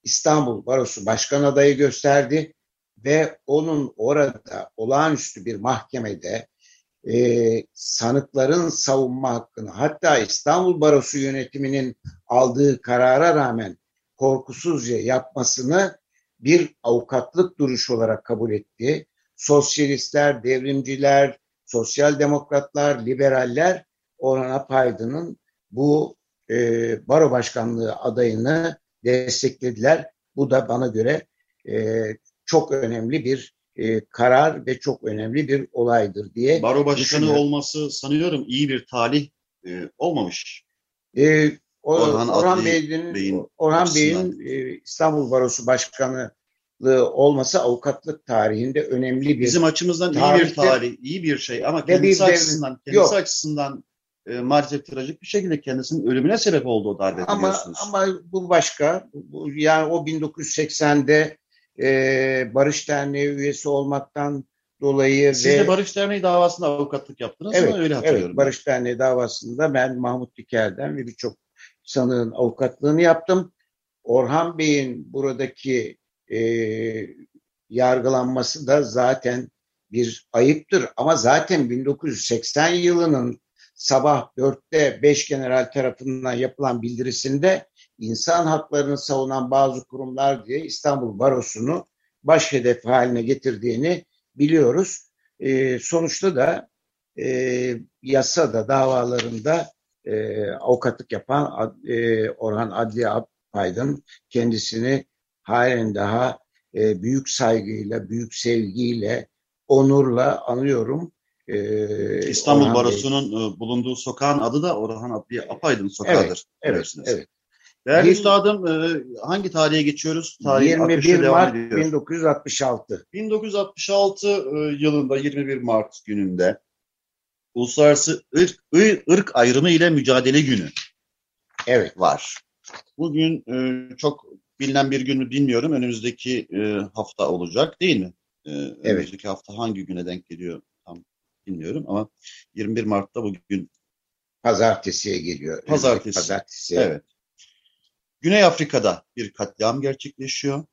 İstanbul Barosu Başkan adayı gösterdi ve onun orada olağanüstü bir mahkemede e, sanıkların savunma hakkını hatta İstanbul Barosu yönetiminin aldığı karara rağmen korkusuzca yapmasını bir avukatlık duruşu olarak kabul etti. Sosyalistler, devrimciler, sosyal demokratlar, liberaller Orhan Apaydın'ın bu e, baro başkanlığı adayını desteklediler. Bu da bana göre e, çok önemli bir e, karar ve çok önemli bir olaydır diye Baro başkanı olması sanıyorum iyi bir talih e, olmamış. E, Orhan, Orhan Bey'in, Bey'in Orhan Bey'in e, İstanbul Barosu Başkanı olması avukatlık tarihinde önemli bir Bizim açımızdan iyi bir tarihte- tarih, iyi bir şey ama bir kendisi devlet- açısından, kendisi Yok. açısından e, maalesef trajik bir şekilde kendisinin ölümüne sebep oldu o darbe ama biliyorsunuz. ama bu başka. Bu- Yani o 1980'de e, Barış Derneği üyesi olmaktan dolayı Siz ve de Barış Derneği davasında avukatlık yaptınız Evet, mı? Öyle hatırlıyorum. Evet, Barış Derneği davasında ben Mahmut Diker'den ve birçok sanığın avukatlığını yaptım. Orhan Bey'in buradaki e, yargılanması da zaten bir ayıptır. Ama zaten 1980 yılının sabah 4'te 5 general tarafından yapılan bildirisinde insan haklarını savunan bazı kurumlar diye İstanbul Barosu'nu baş hedef haline getirdiğini biliyoruz. E, sonuçta da e, yasada davalarında e, avukatlık yapan e, Orhan Adliye Apaydın kendisini halen daha e, büyük saygıyla, büyük sevgiyle, onurla anıyorum. E, İstanbul Orhan. Barosu'nun e, bulunduğu sokağın adı da Orhan Adliye Apaydın sokağıdır. Evet, bilirsiniz. evet. Değerli Bir- üstadım e, hangi tarihe geçiyoruz? Tarihin 21 akışı devam Mart ediyor. 1966. 1966 e, yılında 21 Mart gününde Uluslararası Irk, Ir- Irk Ayrımı ile Mücadele Günü Evet, var. Bugün e, çok bilinen bir gün mü bilmiyorum. Önümüzdeki e, hafta olacak değil mi? E, Önümüzdeki hafta hangi güne denk geliyor tam bilmiyorum ama 21 Mart'ta bugün pazartesiye geliyor. Pazartesi. Pazartesiye. Evet. Güney Afrika'da bir katliam gerçekleşiyor.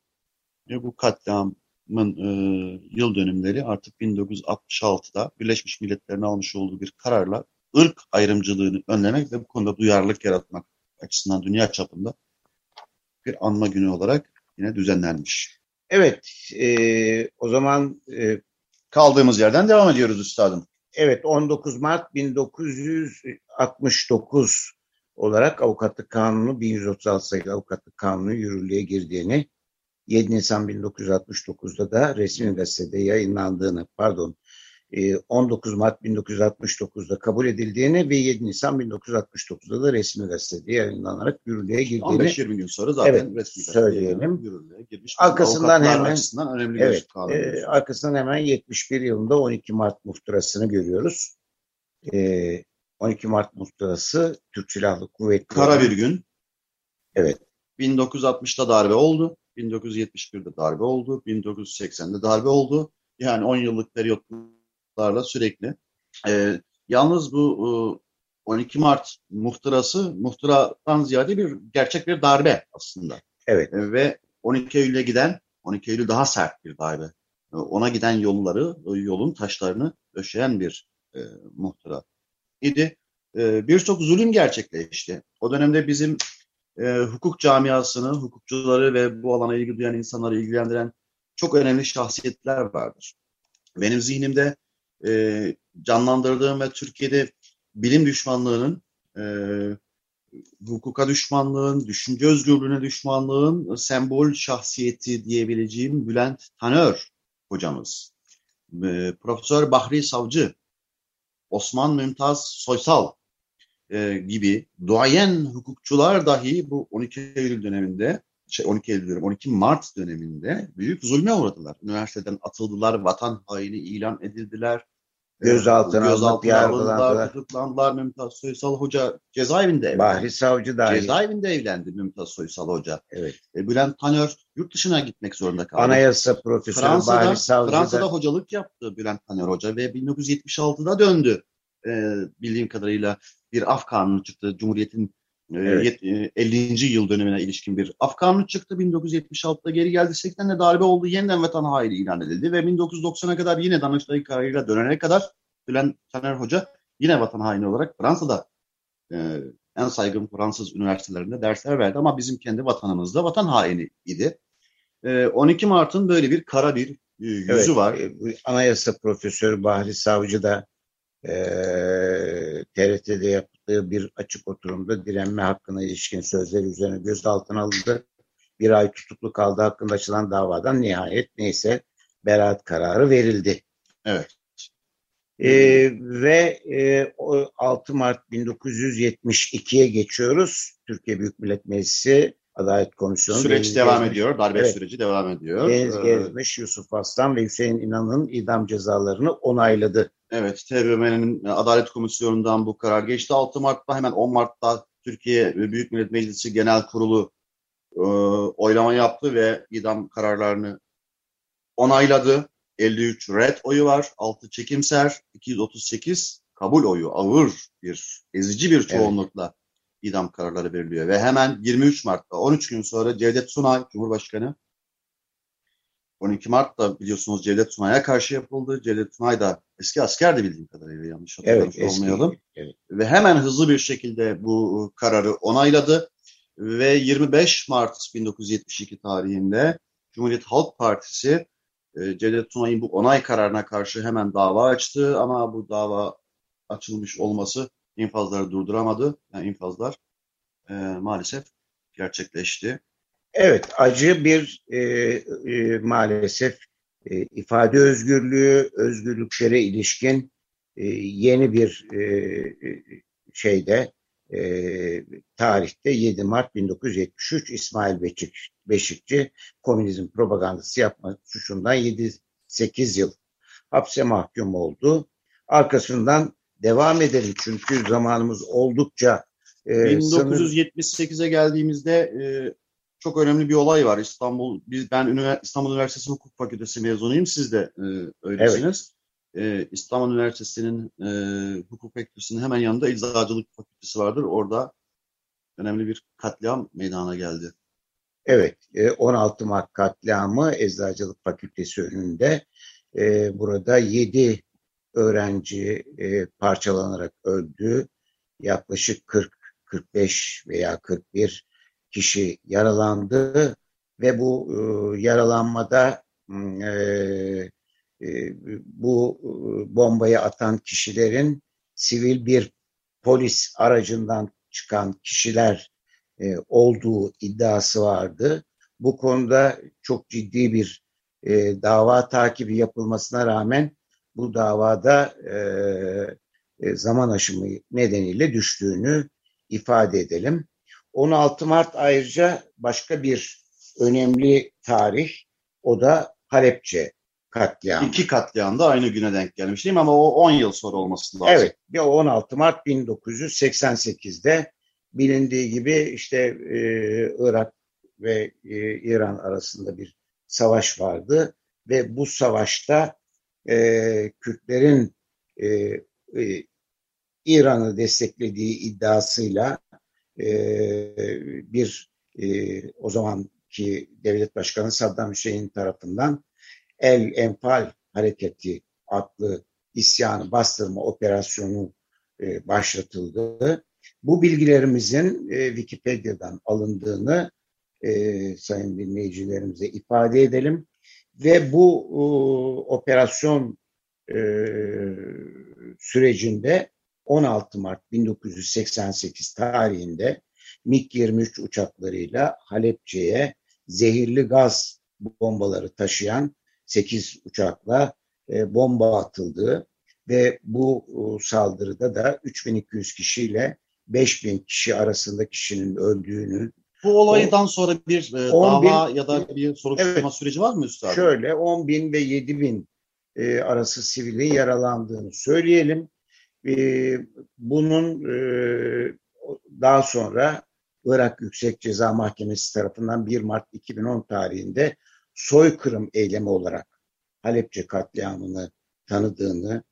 Ve bu katliamın e, yıl dönümleri artık 1966'da Birleşmiş Milletler'in almış olduğu bir kararla ırk ayrımcılığını önlemek ve bu konuda duyarlılık yaratmak açısından dünya çapında bir anma günü olarak yine düzenlenmiş. Evet, e, o zaman e, Kaldığımız yerden devam ediyoruz üstadım. Evet 19 Mart 1969 olarak avukatlık kanunu 1136 sayılı avukatlık kanunu yürürlüğe girdiğini 7 Nisan 1969'da da resmi gazetede yayınlandığını pardon e, 19 Mart 1969'da kabul edildiğini ve 7 Nisan 1969'da da resmi gazetede yayınlanarak yürürlüğe girdiğini 15-20 gün sonra zaten Evet, resmi söyleyelim. yürürlüğe girmiş. Arkasından hemen- önemli Evet, e, arkasından hemen 71 yılında 12 Mart muhtırasını görüyoruz. E, 12 Mart muhtırası Türk Silahlı Kuvvetleri. Kara bir gün. Evet. 1960'da darbe oldu. 1971'de darbe oldu. 1980'de darbe oldu. Yani 10 yıllık periyotlarla sürekli. Ee, yalnız bu e, 12 Mart muhtırası muhtıradan ziyade bir gerçek bir darbe aslında. Evet. E, ve 12 Eylül'e giden 12 Eylül daha sert bir darbe. E, ona giden yolları, o yolun taşlarını döşeyen bir e, muhtıra idi. E, Birçok zulüm gerçekleşti. O dönemde bizim e, hukuk camiasını, hukukçuları ve bu alana ilgi duyan insanları ilgilendiren çok önemli şahsiyetler vardır. Benim zihnimde e, canlandırdığım ve Türkiye'de bilim düşmanlığının, e, hukuka düşmanlığın, düşünce özgürlüğüne düşmanlığın sembol şahsiyeti diyebileceğim Bülent Tanör hocamız. E, Profesör Bahri Savcı, Osman Mümtaz Soysal e, gibi duayen hukukçular dahi bu 12 Eylül döneminde, şey 12 Eylül diyorum, 12 Mart döneminde büyük zulme uğradılar. Üniversiteden atıldılar, vatan haini ilan edildiler. Gözaltına alınıp Gözaltına yargılandılar. alındılar, tutuklandılar. Mümtaz Soysal Hoca cezaevinde evlendi. Bahri Savcı dahil. Cezaevinde evlendi Mümtaz Soysal Hoca. Evet. E, Bülent Tanör yurt dışına gitmek zorunda kaldı. Anayasa Profesörü Fransa'da, Bahri Savcı Fransa'da da hocalık yaptı Bülent Taner Hoca ve 1976'da döndü. Ee, bildiğim kadarıyla bir af kanunu çıktı. Cumhuriyet'in e, Evet. yet- e, 50. yıl dönemine ilişkin bir af kanunu çıktı. 1976'da geri geldi. 80'de darbe oldu. Yeniden vatan haini ilan edildi ve 1990'a kadar yine Danıştay kararıyla dönene kadar Bülent Taner Hoca yine vatan haini olarak Fransa'da e, en saygın Fransız üniversitelerinde dersler verdi ama bizim kendi vatanımızda vatan haini idi. E, 12 Mart'ın böyle bir kara bir e, yüzü evet, var. Anayasa Profesörü Bahri Savcı da e, TRT'de yaptığı bir açık oturumda direnme hakkına ilişkin sözleri üzerine gözaltına alındı. Bir ay tutuklu kaldı hakkında açılan davadan nihayet neyse beraat kararı verildi. Evet. E, ve e, o 6 Mart 1972'ye geçiyoruz. Türkiye Büyük Millet Meclisi Adalet Komisyonu. Süreç Deniz devam gezmiş, ediyor. Darbe Evet. süreci devam ediyor. Deniz Ee, Gezmiş, Yusuf Aslan ve Hüseyin İnan'ın idam cezalarını onayladı. Evet, TBMM'nin Adalet Komisyonu'ndan bu karar geçti. 6 Mart'ta hemen 10 Mart'ta Türkiye Büyük Millet Meclisi Genel Kurulu e, oylama yaptı ve idam kararlarını onayladı. 53 red oyu var, 6 çekimser, 238 kabul oyu, ağır bir, ezici bir çoğunlukla idam kararları veriliyor. Ve hemen 23 Mart'ta, 13 gün sonra Cevdet Sunay, Cumhurbaşkanı, 12 Mart'ta biliyorsunuz Cevdet Sunay'a karşı yapıldı. Cevdet Sunay da eski askerdi bildiğim kadarıyla yanlış hatırlamış Evet, eski. olmayalım. Evet. Ve hemen hızlı bir şekilde bu kararı onayladı. Ve 25 Mart 1972 tarihinde Cumhuriyet Halk Partisi e, Cevdet Sunay'ın bu onay kararına karşı hemen dava açtı. Ama bu dava açılmış olması infazları durduramadı. Yani infazlar e, maalesef gerçekleşti. Evet, acı bir e, e, maalesef e, ifade özgürlüğü, özgürlüklere ilişkin e, yeni bir e, e, şeyde e, tarihte 7 Mart 1973 İsmail Beşik, Beşikçi komünizm propagandası yapma suçundan 7-8 yıl hapse mahkum oldu. Arkasından devam edelim çünkü zamanımız oldukça e, sınır- 1978'e geldiğimizde e, çok önemli bir olay var. İstanbul, biz ben Ünivers- İstanbul Üniversitesi Hukuk Fakültesi mezunuyum. Siz de e, öylesiniz. E, İstanbul Üniversitesi'nin e, hukuk fakültesinin hemen yanında Eczacılık Fakültesi vardır. Orada önemli bir katliam meydana geldi. Evet, e, 16 Mart katliamı Eczacılık Fakültesi önünde. E, Burada 7 öğrenci e, parçalanarak öldü. Yaklaşık 40, 45 veya 41 kişi yaralandı ve bu e, yaralanmada e, e, bu e, bombayı atan kişilerin sivil bir polis aracından çıkan kişiler e, olduğu iddiası vardı. Bu konuda çok ciddi bir e, dava takibi yapılmasına rağmen bu davada e, e, zaman aşımı nedeniyle düştüğünü ifade edelim. 16 Mart ayrıca başka bir önemli tarih. O da Halepçe katliamı. İki katliam da aynı güne denk gelmiş değil mi? Ama o 10 yıl sonra olması lazım. Evet, bir 16 Mart 1988'de bilindiği gibi işte e, Irak ve e, İran arasında bir savaş vardı ve bu savaşta e, Kürtlerin e, e, İran'ı desteklediği iddiasıyla e, bir e, o zamanki devlet başkanı Saddam Hüseyin tarafından El Enfal Hareketi adlı isyanı bastırma operasyonu e, başlatıldı. Bu bilgilerimizin e, Wikipedia'dan alındığını e, sayın dinleyicilerimize ifade edelim. Ve bu e, operasyon e, sürecinde 16 Mart 1988 tarihinde MiG-23 uçaklarıyla Halepçe'ye zehirli gaz bombaları taşıyan 8 uçakla e, bomba atıldığı ve bu e, saldırıda da 3200 kişiyle 5000 kişi arasında kişinin öldüğünü Bu olaydan sonra bir e, 10 bin- dava ya da bir soruşturma Evet. süreci var mı üstadım? şöyle 10 bin ve 7 bin e, arası sivili yaralandığını söyleyelim. E, bunun e, daha sonra Irak Yüksek Ceza Mahkemesi tarafından 1 Mart 2010 tarihinde soykırım eylemi olarak Halepçe katliamını tanıdığını,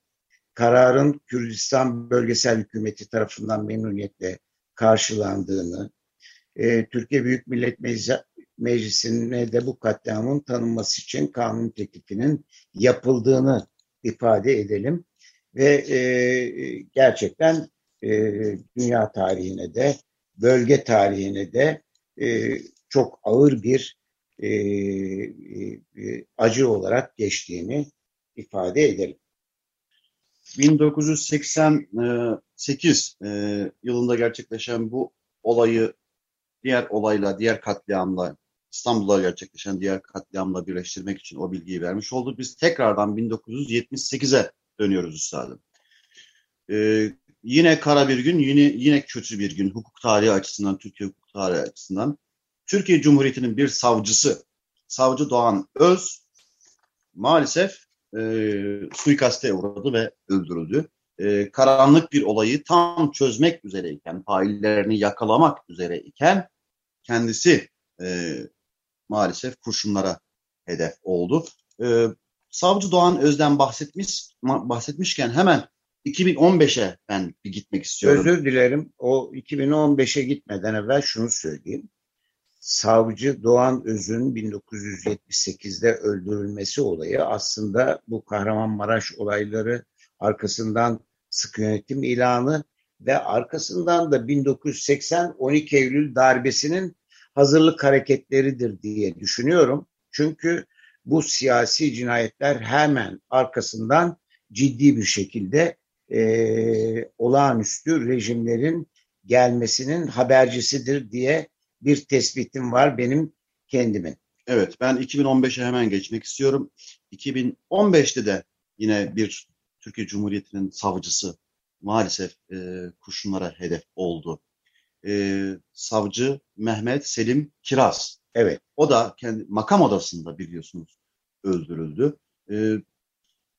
kararın Kürdistan Bölgesel Hükümeti tarafından memnuniyetle karşılandığını, e, Türkiye Büyük Millet Meclisi Meclisi'ne de bu katliamın tanınması için kanun teklifinin yapıldığını ifade edelim. Ve e, gerçekten e, dünya tarihine de, bölge tarihine de e, çok ağır bir e, e, acı olarak geçtiğini ifade edelim. 1988 e, yılında gerçekleşen bu olayı diğer olayla, diğer katliamla, İstanbul'da gerçekleşen diğer katliamla birleştirmek için o bilgiyi vermiş olduk. Biz tekrardan 1978'e dönüyoruz üstadım. E, yine kara bir gün, yine, yine kötü bir gün hukuk tarihi açısından, Türkiye hukuk tarihi açısından. Türkiye Cumhuriyeti'nin bir savcısı, Savcı Doğan Öz maalesef e, suikaste uğradı ve öldürüldü. E, karanlık bir olayı tam çözmek üzereyken, faillerini yakalamak üzereyken kendisi e, maalesef kurşunlara hedef oldu. E, Savcı Doğan Öz'den bahsetmiş, bahsetmişken hemen 2015'e ben bir gitmek istiyorum. Özür dilerim. O 2015'e gitmeden evvel şunu söyleyeyim. Savcı Doğan Öz'ün 1978'de öldürülmesi olayı aslında bu Kahramanmaraş olayları arkasından sıkı yönetim ilanı ve arkasından da 1980 12 Eylül darbesinin hazırlık hareketleridir diye düşünüyorum. Çünkü bu siyasi cinayetler hemen arkasından ciddi bir şekilde e, olağanüstü rejimlerin gelmesinin habercisidir diye bir tespitim var benim kendimin. Evet ben 2015'e hemen geçmek istiyorum. 2015'te de yine bir Türkiye Cumhuriyeti'nin savcısı maalesef e, kurşunlara hedef oldu. E, savcı Mehmet Selim Kiraz. Evet. O da kendi makam odasında biliyorsunuz öldürüldü. E,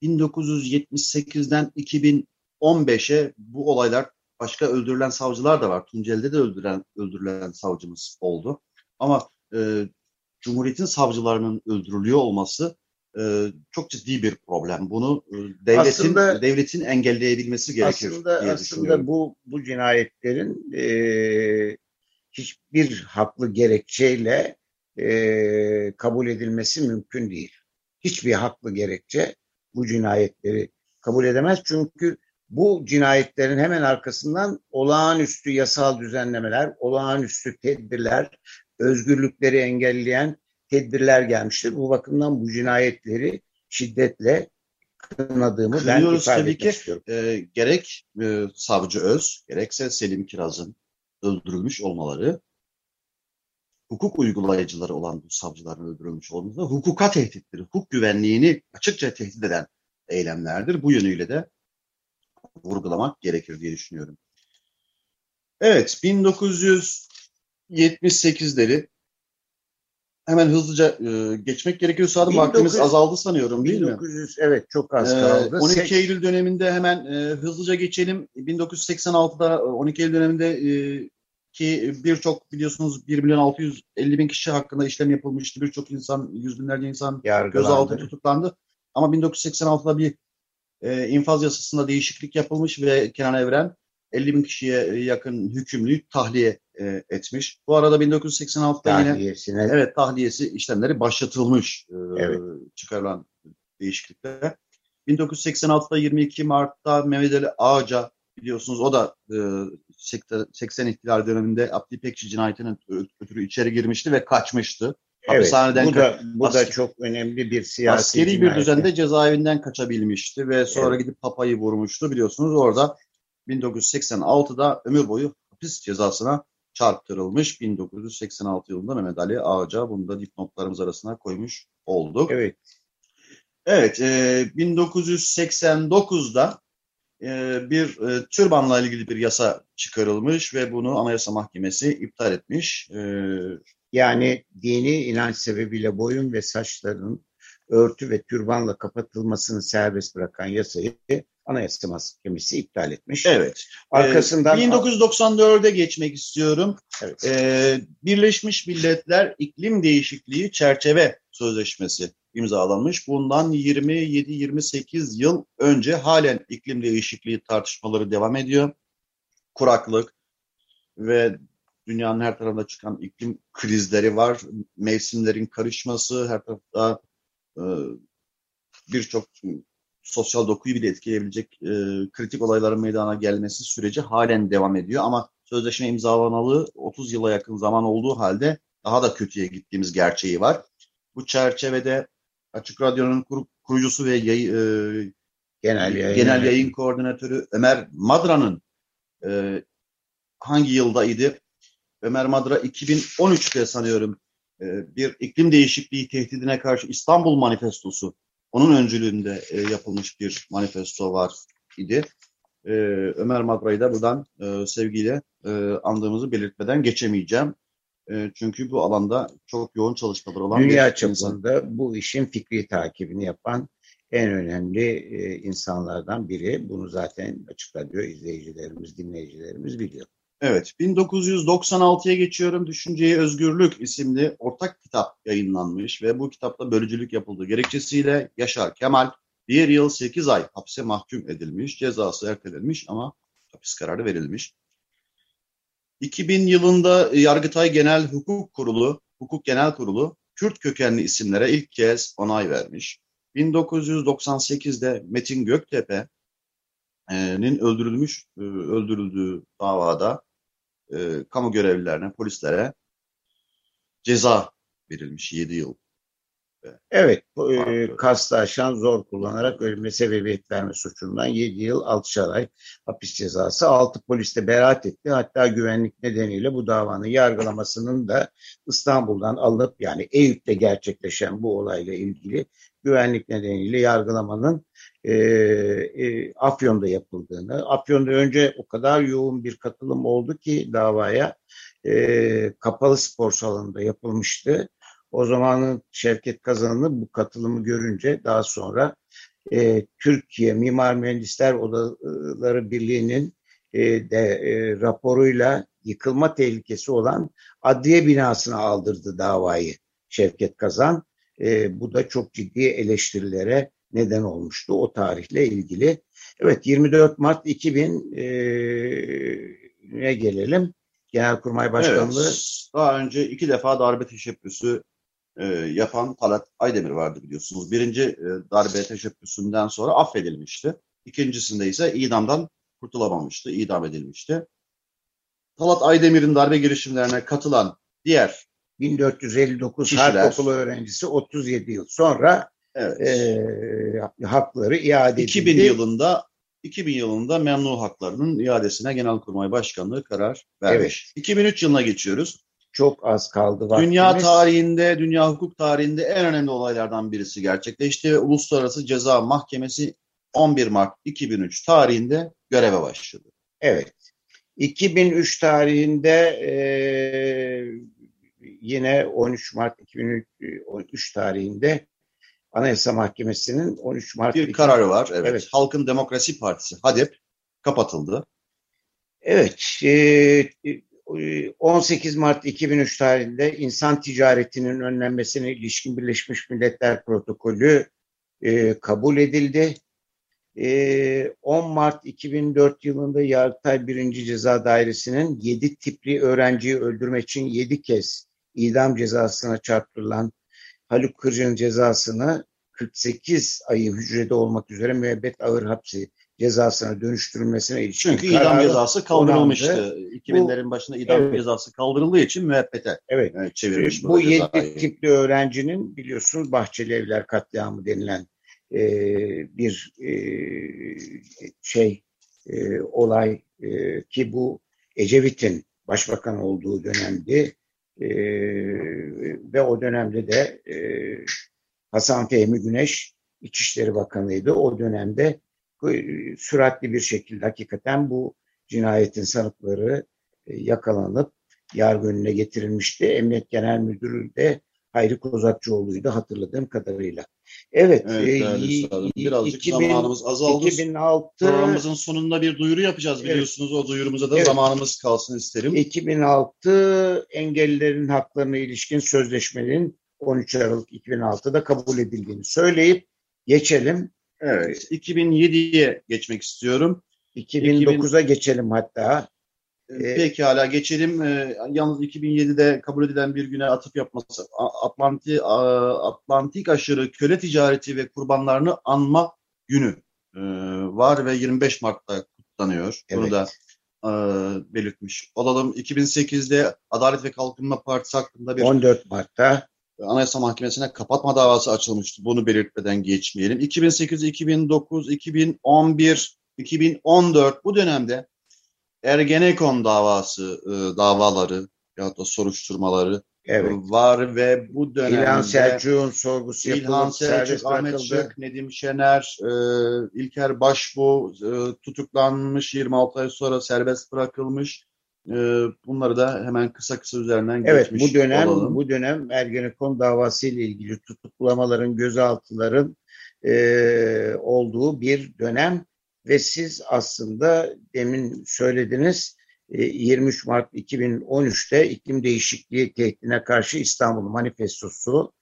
1978'den 2015'e bu olaylar başka öldürülen savcılar da var. Tunceli'de de öldürülen, öldürülen savcımız oldu. Ama e, Cumhuriyet'in savcılarının öldürülüyor olması çok ciddi bir problem. Bunu e, devletin aslında, devletin engelleyebilmesi gerekir aslında, diye Aslında bu bu cinayetlerin e, hiçbir haklı gerekçeyle e, kabul edilmesi mümkün değil. Hiçbir haklı gerekçe bu cinayetleri kabul edemez. Çünkü bu cinayetlerin hemen arkasından olağanüstü yasal düzenlemeler, olağanüstü tedbirler, özgürlükleri engelleyen tedbirler gelmiştir. Bu bakımdan bu cinayetleri şiddetle kınadığımı ben ifade tabii ki, istiyorum. E, gerek e, Savcı Öz, gerekse Selim Kiraz'ın öldürülmüş olmaları, hukuk uygulayıcıları olan bu savcıların öldürülmüş olması, hukuka tehditleri, hukuk güvenliğini açıkça tehdit eden eylemlerdir. Bu yönüyle de vurgulamak gerekir diye düşünüyorum. Evet, 1978'leri hemen hızlıca e, geçmek gerekiyor. 1900, vaktimiz azaldı sanıyorum değil 1900, mi? Evet çok az ee, kaldı. Ee, 12 Eylül döneminde hemen e, hızlıca geçelim. 1986'da 12 Eylül döneminde e, ki birçok biliyorsunuz 1 milyon 650 bin kişi hakkında işlem yapılmıştı. Birçok insan, yüz binlerce insan gözaltı tutuklandı. Ama 1986'da bir e, infaz yasasında değişiklik yapılmış ve Kenan Evren 50 bin kişiye yakın hükümlüyü tahliye e, etmiş. Bu arada 1986'da yine evet tahliyesi işlemleri başlatılmış e, evet. çıkarılan değişiklikle. 1986'da 22 Mart'ta Mehmet Ali Ağaca biliyorsunuz o da e, 80 ihtilal döneminde Abdi İpekçi cinayetinin ötürü içeri girmişti ve kaçmıştı. Evet, bu da, bu da çok önemli bir siyasi Askeri cinayeti. bir düzende cezaevinden kaçabilmişti ve sonra evet. gidip papayı vurmuştu biliyorsunuz. Orada 1986'da ömür boyu hapis cezasına çarptırılmış. 1986 yılında Mehmet Ali Ağaca bunu da dipnotlarımız arasına koymuş olduk. Evet. Evet, e, 1989'da e, bir e, türbanla ilgili bir yasa çıkarılmış ve bunu Anayasa Mahkemesi iptal etmiş. E, yani dini inanç sebebiyle boyun ve saçların örtü ve türbanla kapatılmasını serbest bırakan yasayı Anayasa Mahkemesi iptal etmiş. Evet. Arkasından ee, 1994'e geçmek istiyorum. Evet. Ee, Birleşmiş Milletler İklim Değişikliği Çerçeve Sözleşmesi imzalanmış. Bundan 27-28 yıl önce halen iklim değişikliği tartışmaları devam ediyor. Kuraklık ve dünyanın her tarafında çıkan iklim krizleri var. Mevsimlerin karışması, her tarafta e, birçok sosyal dokuyu bile etkileyebilecek e, kritik olayların meydana gelmesi süreci halen devam ediyor. Ama sözleşme imzalanalı 30 yıla yakın zaman olduğu halde daha da kötüye gittiğimiz gerçeği var. Bu çerçevede Açık Radyo'nun kur, kurucusu ve yayı, e, genel, yayın, genel yayın koordinatörü Ömer Madra'nın e, hangi yıldaydı? Ömer Madra 2013'te sanıyorum e, bir iklim değişikliği tehdidine karşı İstanbul Manifestosu onun öncülüğünde e, yapılmış bir manifesto var idi. E, Ömer Madra'yı da buradan e, sevgiyle e, andığımızı belirtmeden geçemeyeceğim. E, çünkü bu alanda çok yoğun çalışmalar olan Dünya çapında insan. bu işin fikri takibini yapan en önemli e, insanlardan biri. Bunu zaten açık izleyicilerimiz, dinleyicilerimiz biliyor. Evet, 1996'ya geçiyorum. Düşünceye Özgürlük isimli ortak kitap yayınlanmış ve bu kitapta bölücülük yapıldığı gerekçesiyle Yaşar Kemal bir yıl 8 ay hapse mahkum edilmiş, cezası ertelenmiş ama hapis kararı verilmiş. 2000 yılında Yargıtay Genel Hukuk Kurulu, Hukuk Genel Kurulu Kürt kökenli isimlere ilk kez onay vermiş. 1998'de Metin Göktepe'nin öldürülmüş, e, öldürüldüğü davada e, kamu görevlilerine, polislere ceza verilmiş 7 yıl Evet, bu, e, kastı aşan zor kullanarak ölüme sebebiyet verme suçundan 7 yıl 6 ay hapis cezası. 6 polis de beraat etti. Hatta güvenlik nedeniyle bu davanın yargılamasının da İstanbul'dan alıp yani Eyüp'te gerçekleşen bu olayla ilgili güvenlik nedeniyle yargılamanın e, e, Afyon'da yapıldığını, Afyon'da önce o kadar yoğun bir katılım oldu ki davaya e, kapalı spor salonunda yapılmıştı o zamanın Şevket Kazan'ı bu katılımı görünce daha sonra e, Türkiye Mimar Mühendisler Odaları Birliği'nin e, de e, raporuyla yıkılma tehlikesi olan adliye binasına aldırdı davayı Şevket Kazan. E, bu da çok ciddi eleştirilere neden olmuştu o tarihle ilgili. Evet 24 Mart 2000'e gelelim. Genelkurmay Başkanlığı. Evet, daha önce iki defa darbe teşebbüsü e, yapan Talat Aydemir vardı biliyorsunuz. Birinci e, darbe teşebbüsünden sonra affedilmişti. İkincisinde ise idamdan kurtulamamıştı, idam edilmişti. Talat Aydemir'in darbe girişimlerine katılan diğer 1459 kişiler, harp okulu öğrencisi 37 yıl sonra evet. e, hakları iade 2000 edildi. yılında 2000 yılında memnu haklarının iadesine Genelkurmay Başkanlığı karar vermiş. Evet. 2003 yılına geçiyoruz çok az kaldı vaktimiz. Dünya tarihinde, dünya hukuk tarihinde en önemli olaylardan birisi gerçekleşti Uluslararası Ceza Mahkemesi 11 Mart 2003 tarihinde göreve başladı. Evet. 2003 tarihinde e, yine 13 Mart 2003 tarihinde Anayasa Mahkemesi'nin 13 Mart bir 2003, kararı var. Evet. evet. Halkın Demokrasi Partisi HADEP kapatıldı. Evet. E, 18 Mart 2003 tarihinde insan ticaretinin önlenmesine ilişkin Birleşmiş Milletler Protokolü e, kabul edildi. E, 10 Mart 2004 yılında Yargıtay 1. Ceza Dairesi'nin 7 tipli öğrenciyi öldürmek için 7 kez idam cezasına çarptırılan Haluk Kırcı'nın cezasını 48 ayı hücrede olmak üzere müebbet ağır hapsi cezasına dönüştürülmesine ilişkin Çünkü idam cezası kaldırılmıştı. 2000'lerin başında idam evet. cezası kaldırıldığı için müebbete evet. E, çevirmiş bu, bu yedi tipli öğrencinin biliyorsunuz Bahçeli Evler katliamı denilen e, bir e, şey e, olay e, ki bu Ecevit'in başbakan olduğu dönemdi e, ve o dönemde de e, Hasan Fehmi Güneş İçişleri Bakanı'ydı. O dönemde süratli bir şekilde hakikaten bu cinayetin sanıkları e, yakalanıp yargı önüne getirilmişti. Emniyet Genel Müdürü de Hayri Kozakçıoğlu'ydu hatırladığım kadarıyla. Evet. evet e, Birazcık 2000, zamanımız azaldı. 2006, Programımızın sonunda bir duyuru yapacağız biliyorsunuz. Evet, o duyurumuza da evet, zamanımız kalsın isterim. 2006 engellilerin haklarına ilişkin sözleşmenin 13 Aralık 2006'da kabul edildiğini söyleyip geçelim Evet, 2007'ye geçmek istiyorum. 2009'a 2000... geçelim hatta. Ee, Peki hala geçelim. Ee, yalnız 2007'de kabul edilen bir güne atıp yapması Atlantik, Atlantik aşırı köle ticareti ve kurbanlarını anma günü e, var ve 25 Mart'ta kutlanıyor. Evet. Bunu da e, belirtmiş olalım. 2008'de Adalet ve Kalkınma Partisi hakkında bir 14 Mart'ta Anayasa Mahkemesi'ne kapatma davası açılmıştı. Bunu belirtmeden geçmeyelim. 2008, 2009, 2011, 2014 bu dönemde Ergenekon davası e, davaları ya da soruşturmaları evet. var ve bu dönemde İlhan Selçuk'un sorgusu yapıldı. İlhan Selçuk, Ahmet Şık, Nedim Şener, e, İlker Başbuğ e, tutuklanmış 26 ay sonra serbest bırakılmış. E, bunları da hemen kısa kısa üzerinden Evet geçmiş bu dönem olalım. bu dönem Ergenekon davası ile ilgili tutuklamaların, gözaltıların e, olduğu bir dönem ve siz aslında demin söylediniz e, 23 Mart 2013'te iklim değişikliği tehdidine karşı İstanbul Manifestosu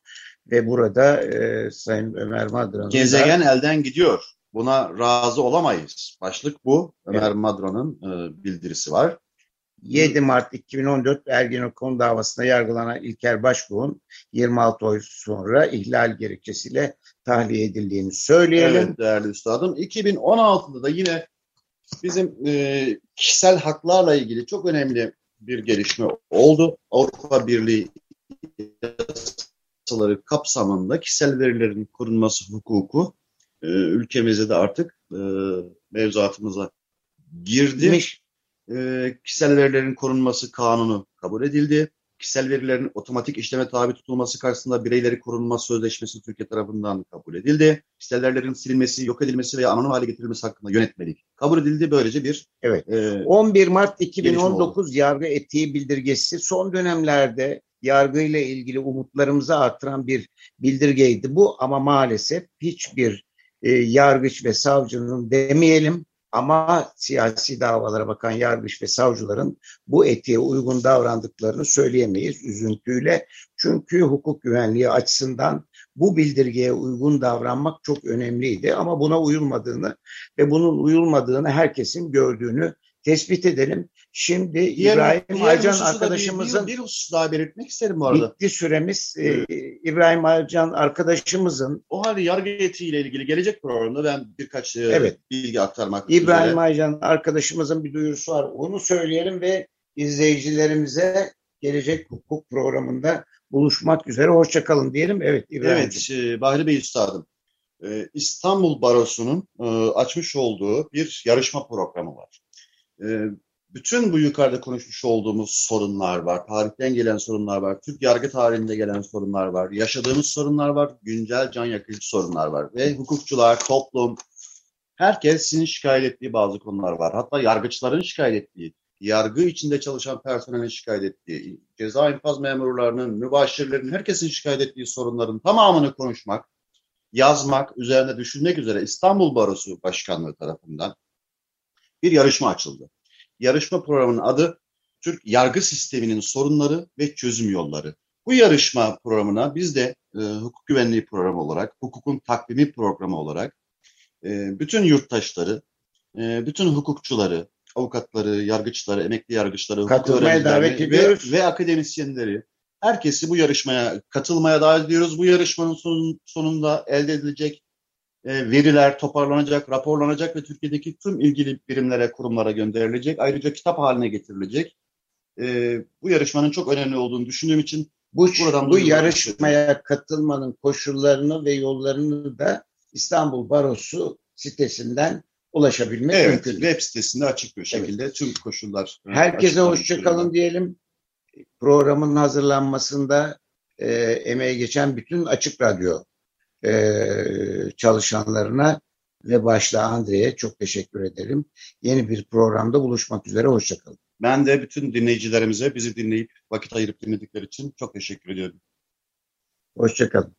ve burada e, Sayın Ömer Madra'nın da- Gezegen elden gidiyor. Buna razı olamayız. Başlık bu. Ömer Evet. Madra'nın e, bildirisi var. 7 Mart 2014 Ergenekon davasında yargılanan İlker Başbuğ'un 26 oy sonra ihlal gerekçesiyle tahliye edildiğini söyleyelim. Evet değerli üstadım. 2016'da da yine bizim e, kişisel haklarla ilgili çok önemli bir gelişme oldu. Avrupa Birliği yasaları kapsamında kişisel verilerin korunması hukuku e, ülkemizde de artık e, mevzuatımıza girdi. Miş- E, kişisel verilerin korunması kanunu kabul edildi. Kişisel verilerin otomatik işleme tabi tutulması karşısında bireyleri korunma sözleşmesi Türkiye tarafından kabul edildi. Kişisel verilerin silinmesi, yok edilmesi veya anonim hale getirilmesi hakkında yönetmelik kabul edildi. Böylece bir Evet. e, 11 Mart Gelişme 2019 yargı etiği bildirgesi son dönemlerde yargıyla ilgili umutlarımızı artıran bir bildirgeydi bu ama maalesef hiçbir e, yargıç ve savcının demeyelim ama siyasi davalara bakan yargıç ve savcıların bu etiğe uygun davrandıklarını söyleyemeyiz üzüntüyle. Çünkü hukuk güvenliği açısından bu bildirgeye uygun davranmak çok önemliydi ama buna uyulmadığını ve bunun uyulmadığını herkesin gördüğünü tespit edelim. Şimdi diğer- İbrahim diğer Aycan arkadaşımızın bir, bir husus daha belirtmek isterim bu arada. bitti süremiz. Ee, İbrahim Aycan arkadaşımızın O halde yargı etiğiyle ilgili gelecek programda ben birkaç e, Evet. bilgi aktarmak İbrahim üzere. Aycan arkadaşımızın bir duyurusu var. Onu söyleyelim ve izleyicilerimize gelecek hukuk programında buluşmak üzere. Hoşçakalın diyelim. Evet İbrahim. Evet, e, Bahri Bey Üstadım. E, İstanbul Barosu'nun e, açmış olduğu bir yarışma programı var. E, bütün bu yukarıda konuşmuş olduğumuz sorunlar var. Tarihten gelen sorunlar var. Türk yargı tarihinde gelen sorunlar var. Yaşadığımız sorunlar var. Güncel can yakıcı sorunlar var. Ve hukukçular, toplum, herkesin şikayet ettiği bazı konular var. Hatta yargıçların şikayet ettiği, yargı içinde çalışan personelin şikayet ettiği, ceza infaz memurlarının, mübaşirlerin, herkesin şikayet ettiği sorunların tamamını konuşmak, yazmak, üzerine düşünmek üzere İstanbul Barosu Başkanlığı tarafından bir yarışma açıldı. Yarışma programının adı Türk Yargı Sisteminin Sorunları ve Çözüm Yolları. Bu yarışma programına biz de e, hukuk güvenliği programı olarak, hukukun takvimi programı olarak e, bütün yurttaşları, e, bütün hukukçuları, avukatları, yargıçları, emekli yargıçları, hukuk Katılmaya davet ediyoruz. Ve, ve akademisyenleri herkesi bu yarışmaya katılmaya davet ediyoruz. Bu yarışmanın sonun- sonunda elde edilecek e, veriler toparlanacak, raporlanacak ve Türkiye'deki tüm ilgili birimlere, kurumlara gönderilecek. Ayrıca kitap haline getirilecek. E, bu yarışmanın çok önemli olduğunu düşündüğüm için Bu, Buradan bu yarışmaya katılmanın koşullarını ve yollarını da İstanbul Barosu sitesinden ulaşabilmek evet, mümkün. web sitesinde açık bir şekilde tüm koşullar. e, Herkese hoşçakalın diyelim. Programın hazırlanmasında e, emeği geçen bütün Açık Radyo e, çalışanlarına ve başta Andre'ye çok teşekkür ederim. Yeni bir programda buluşmak üzere. Hoşçakalın. Ben de bütün dinleyicilerimize bizi dinleyip vakit ayırıp dinledikleri için çok teşekkür ediyorum. Hoşçakalın.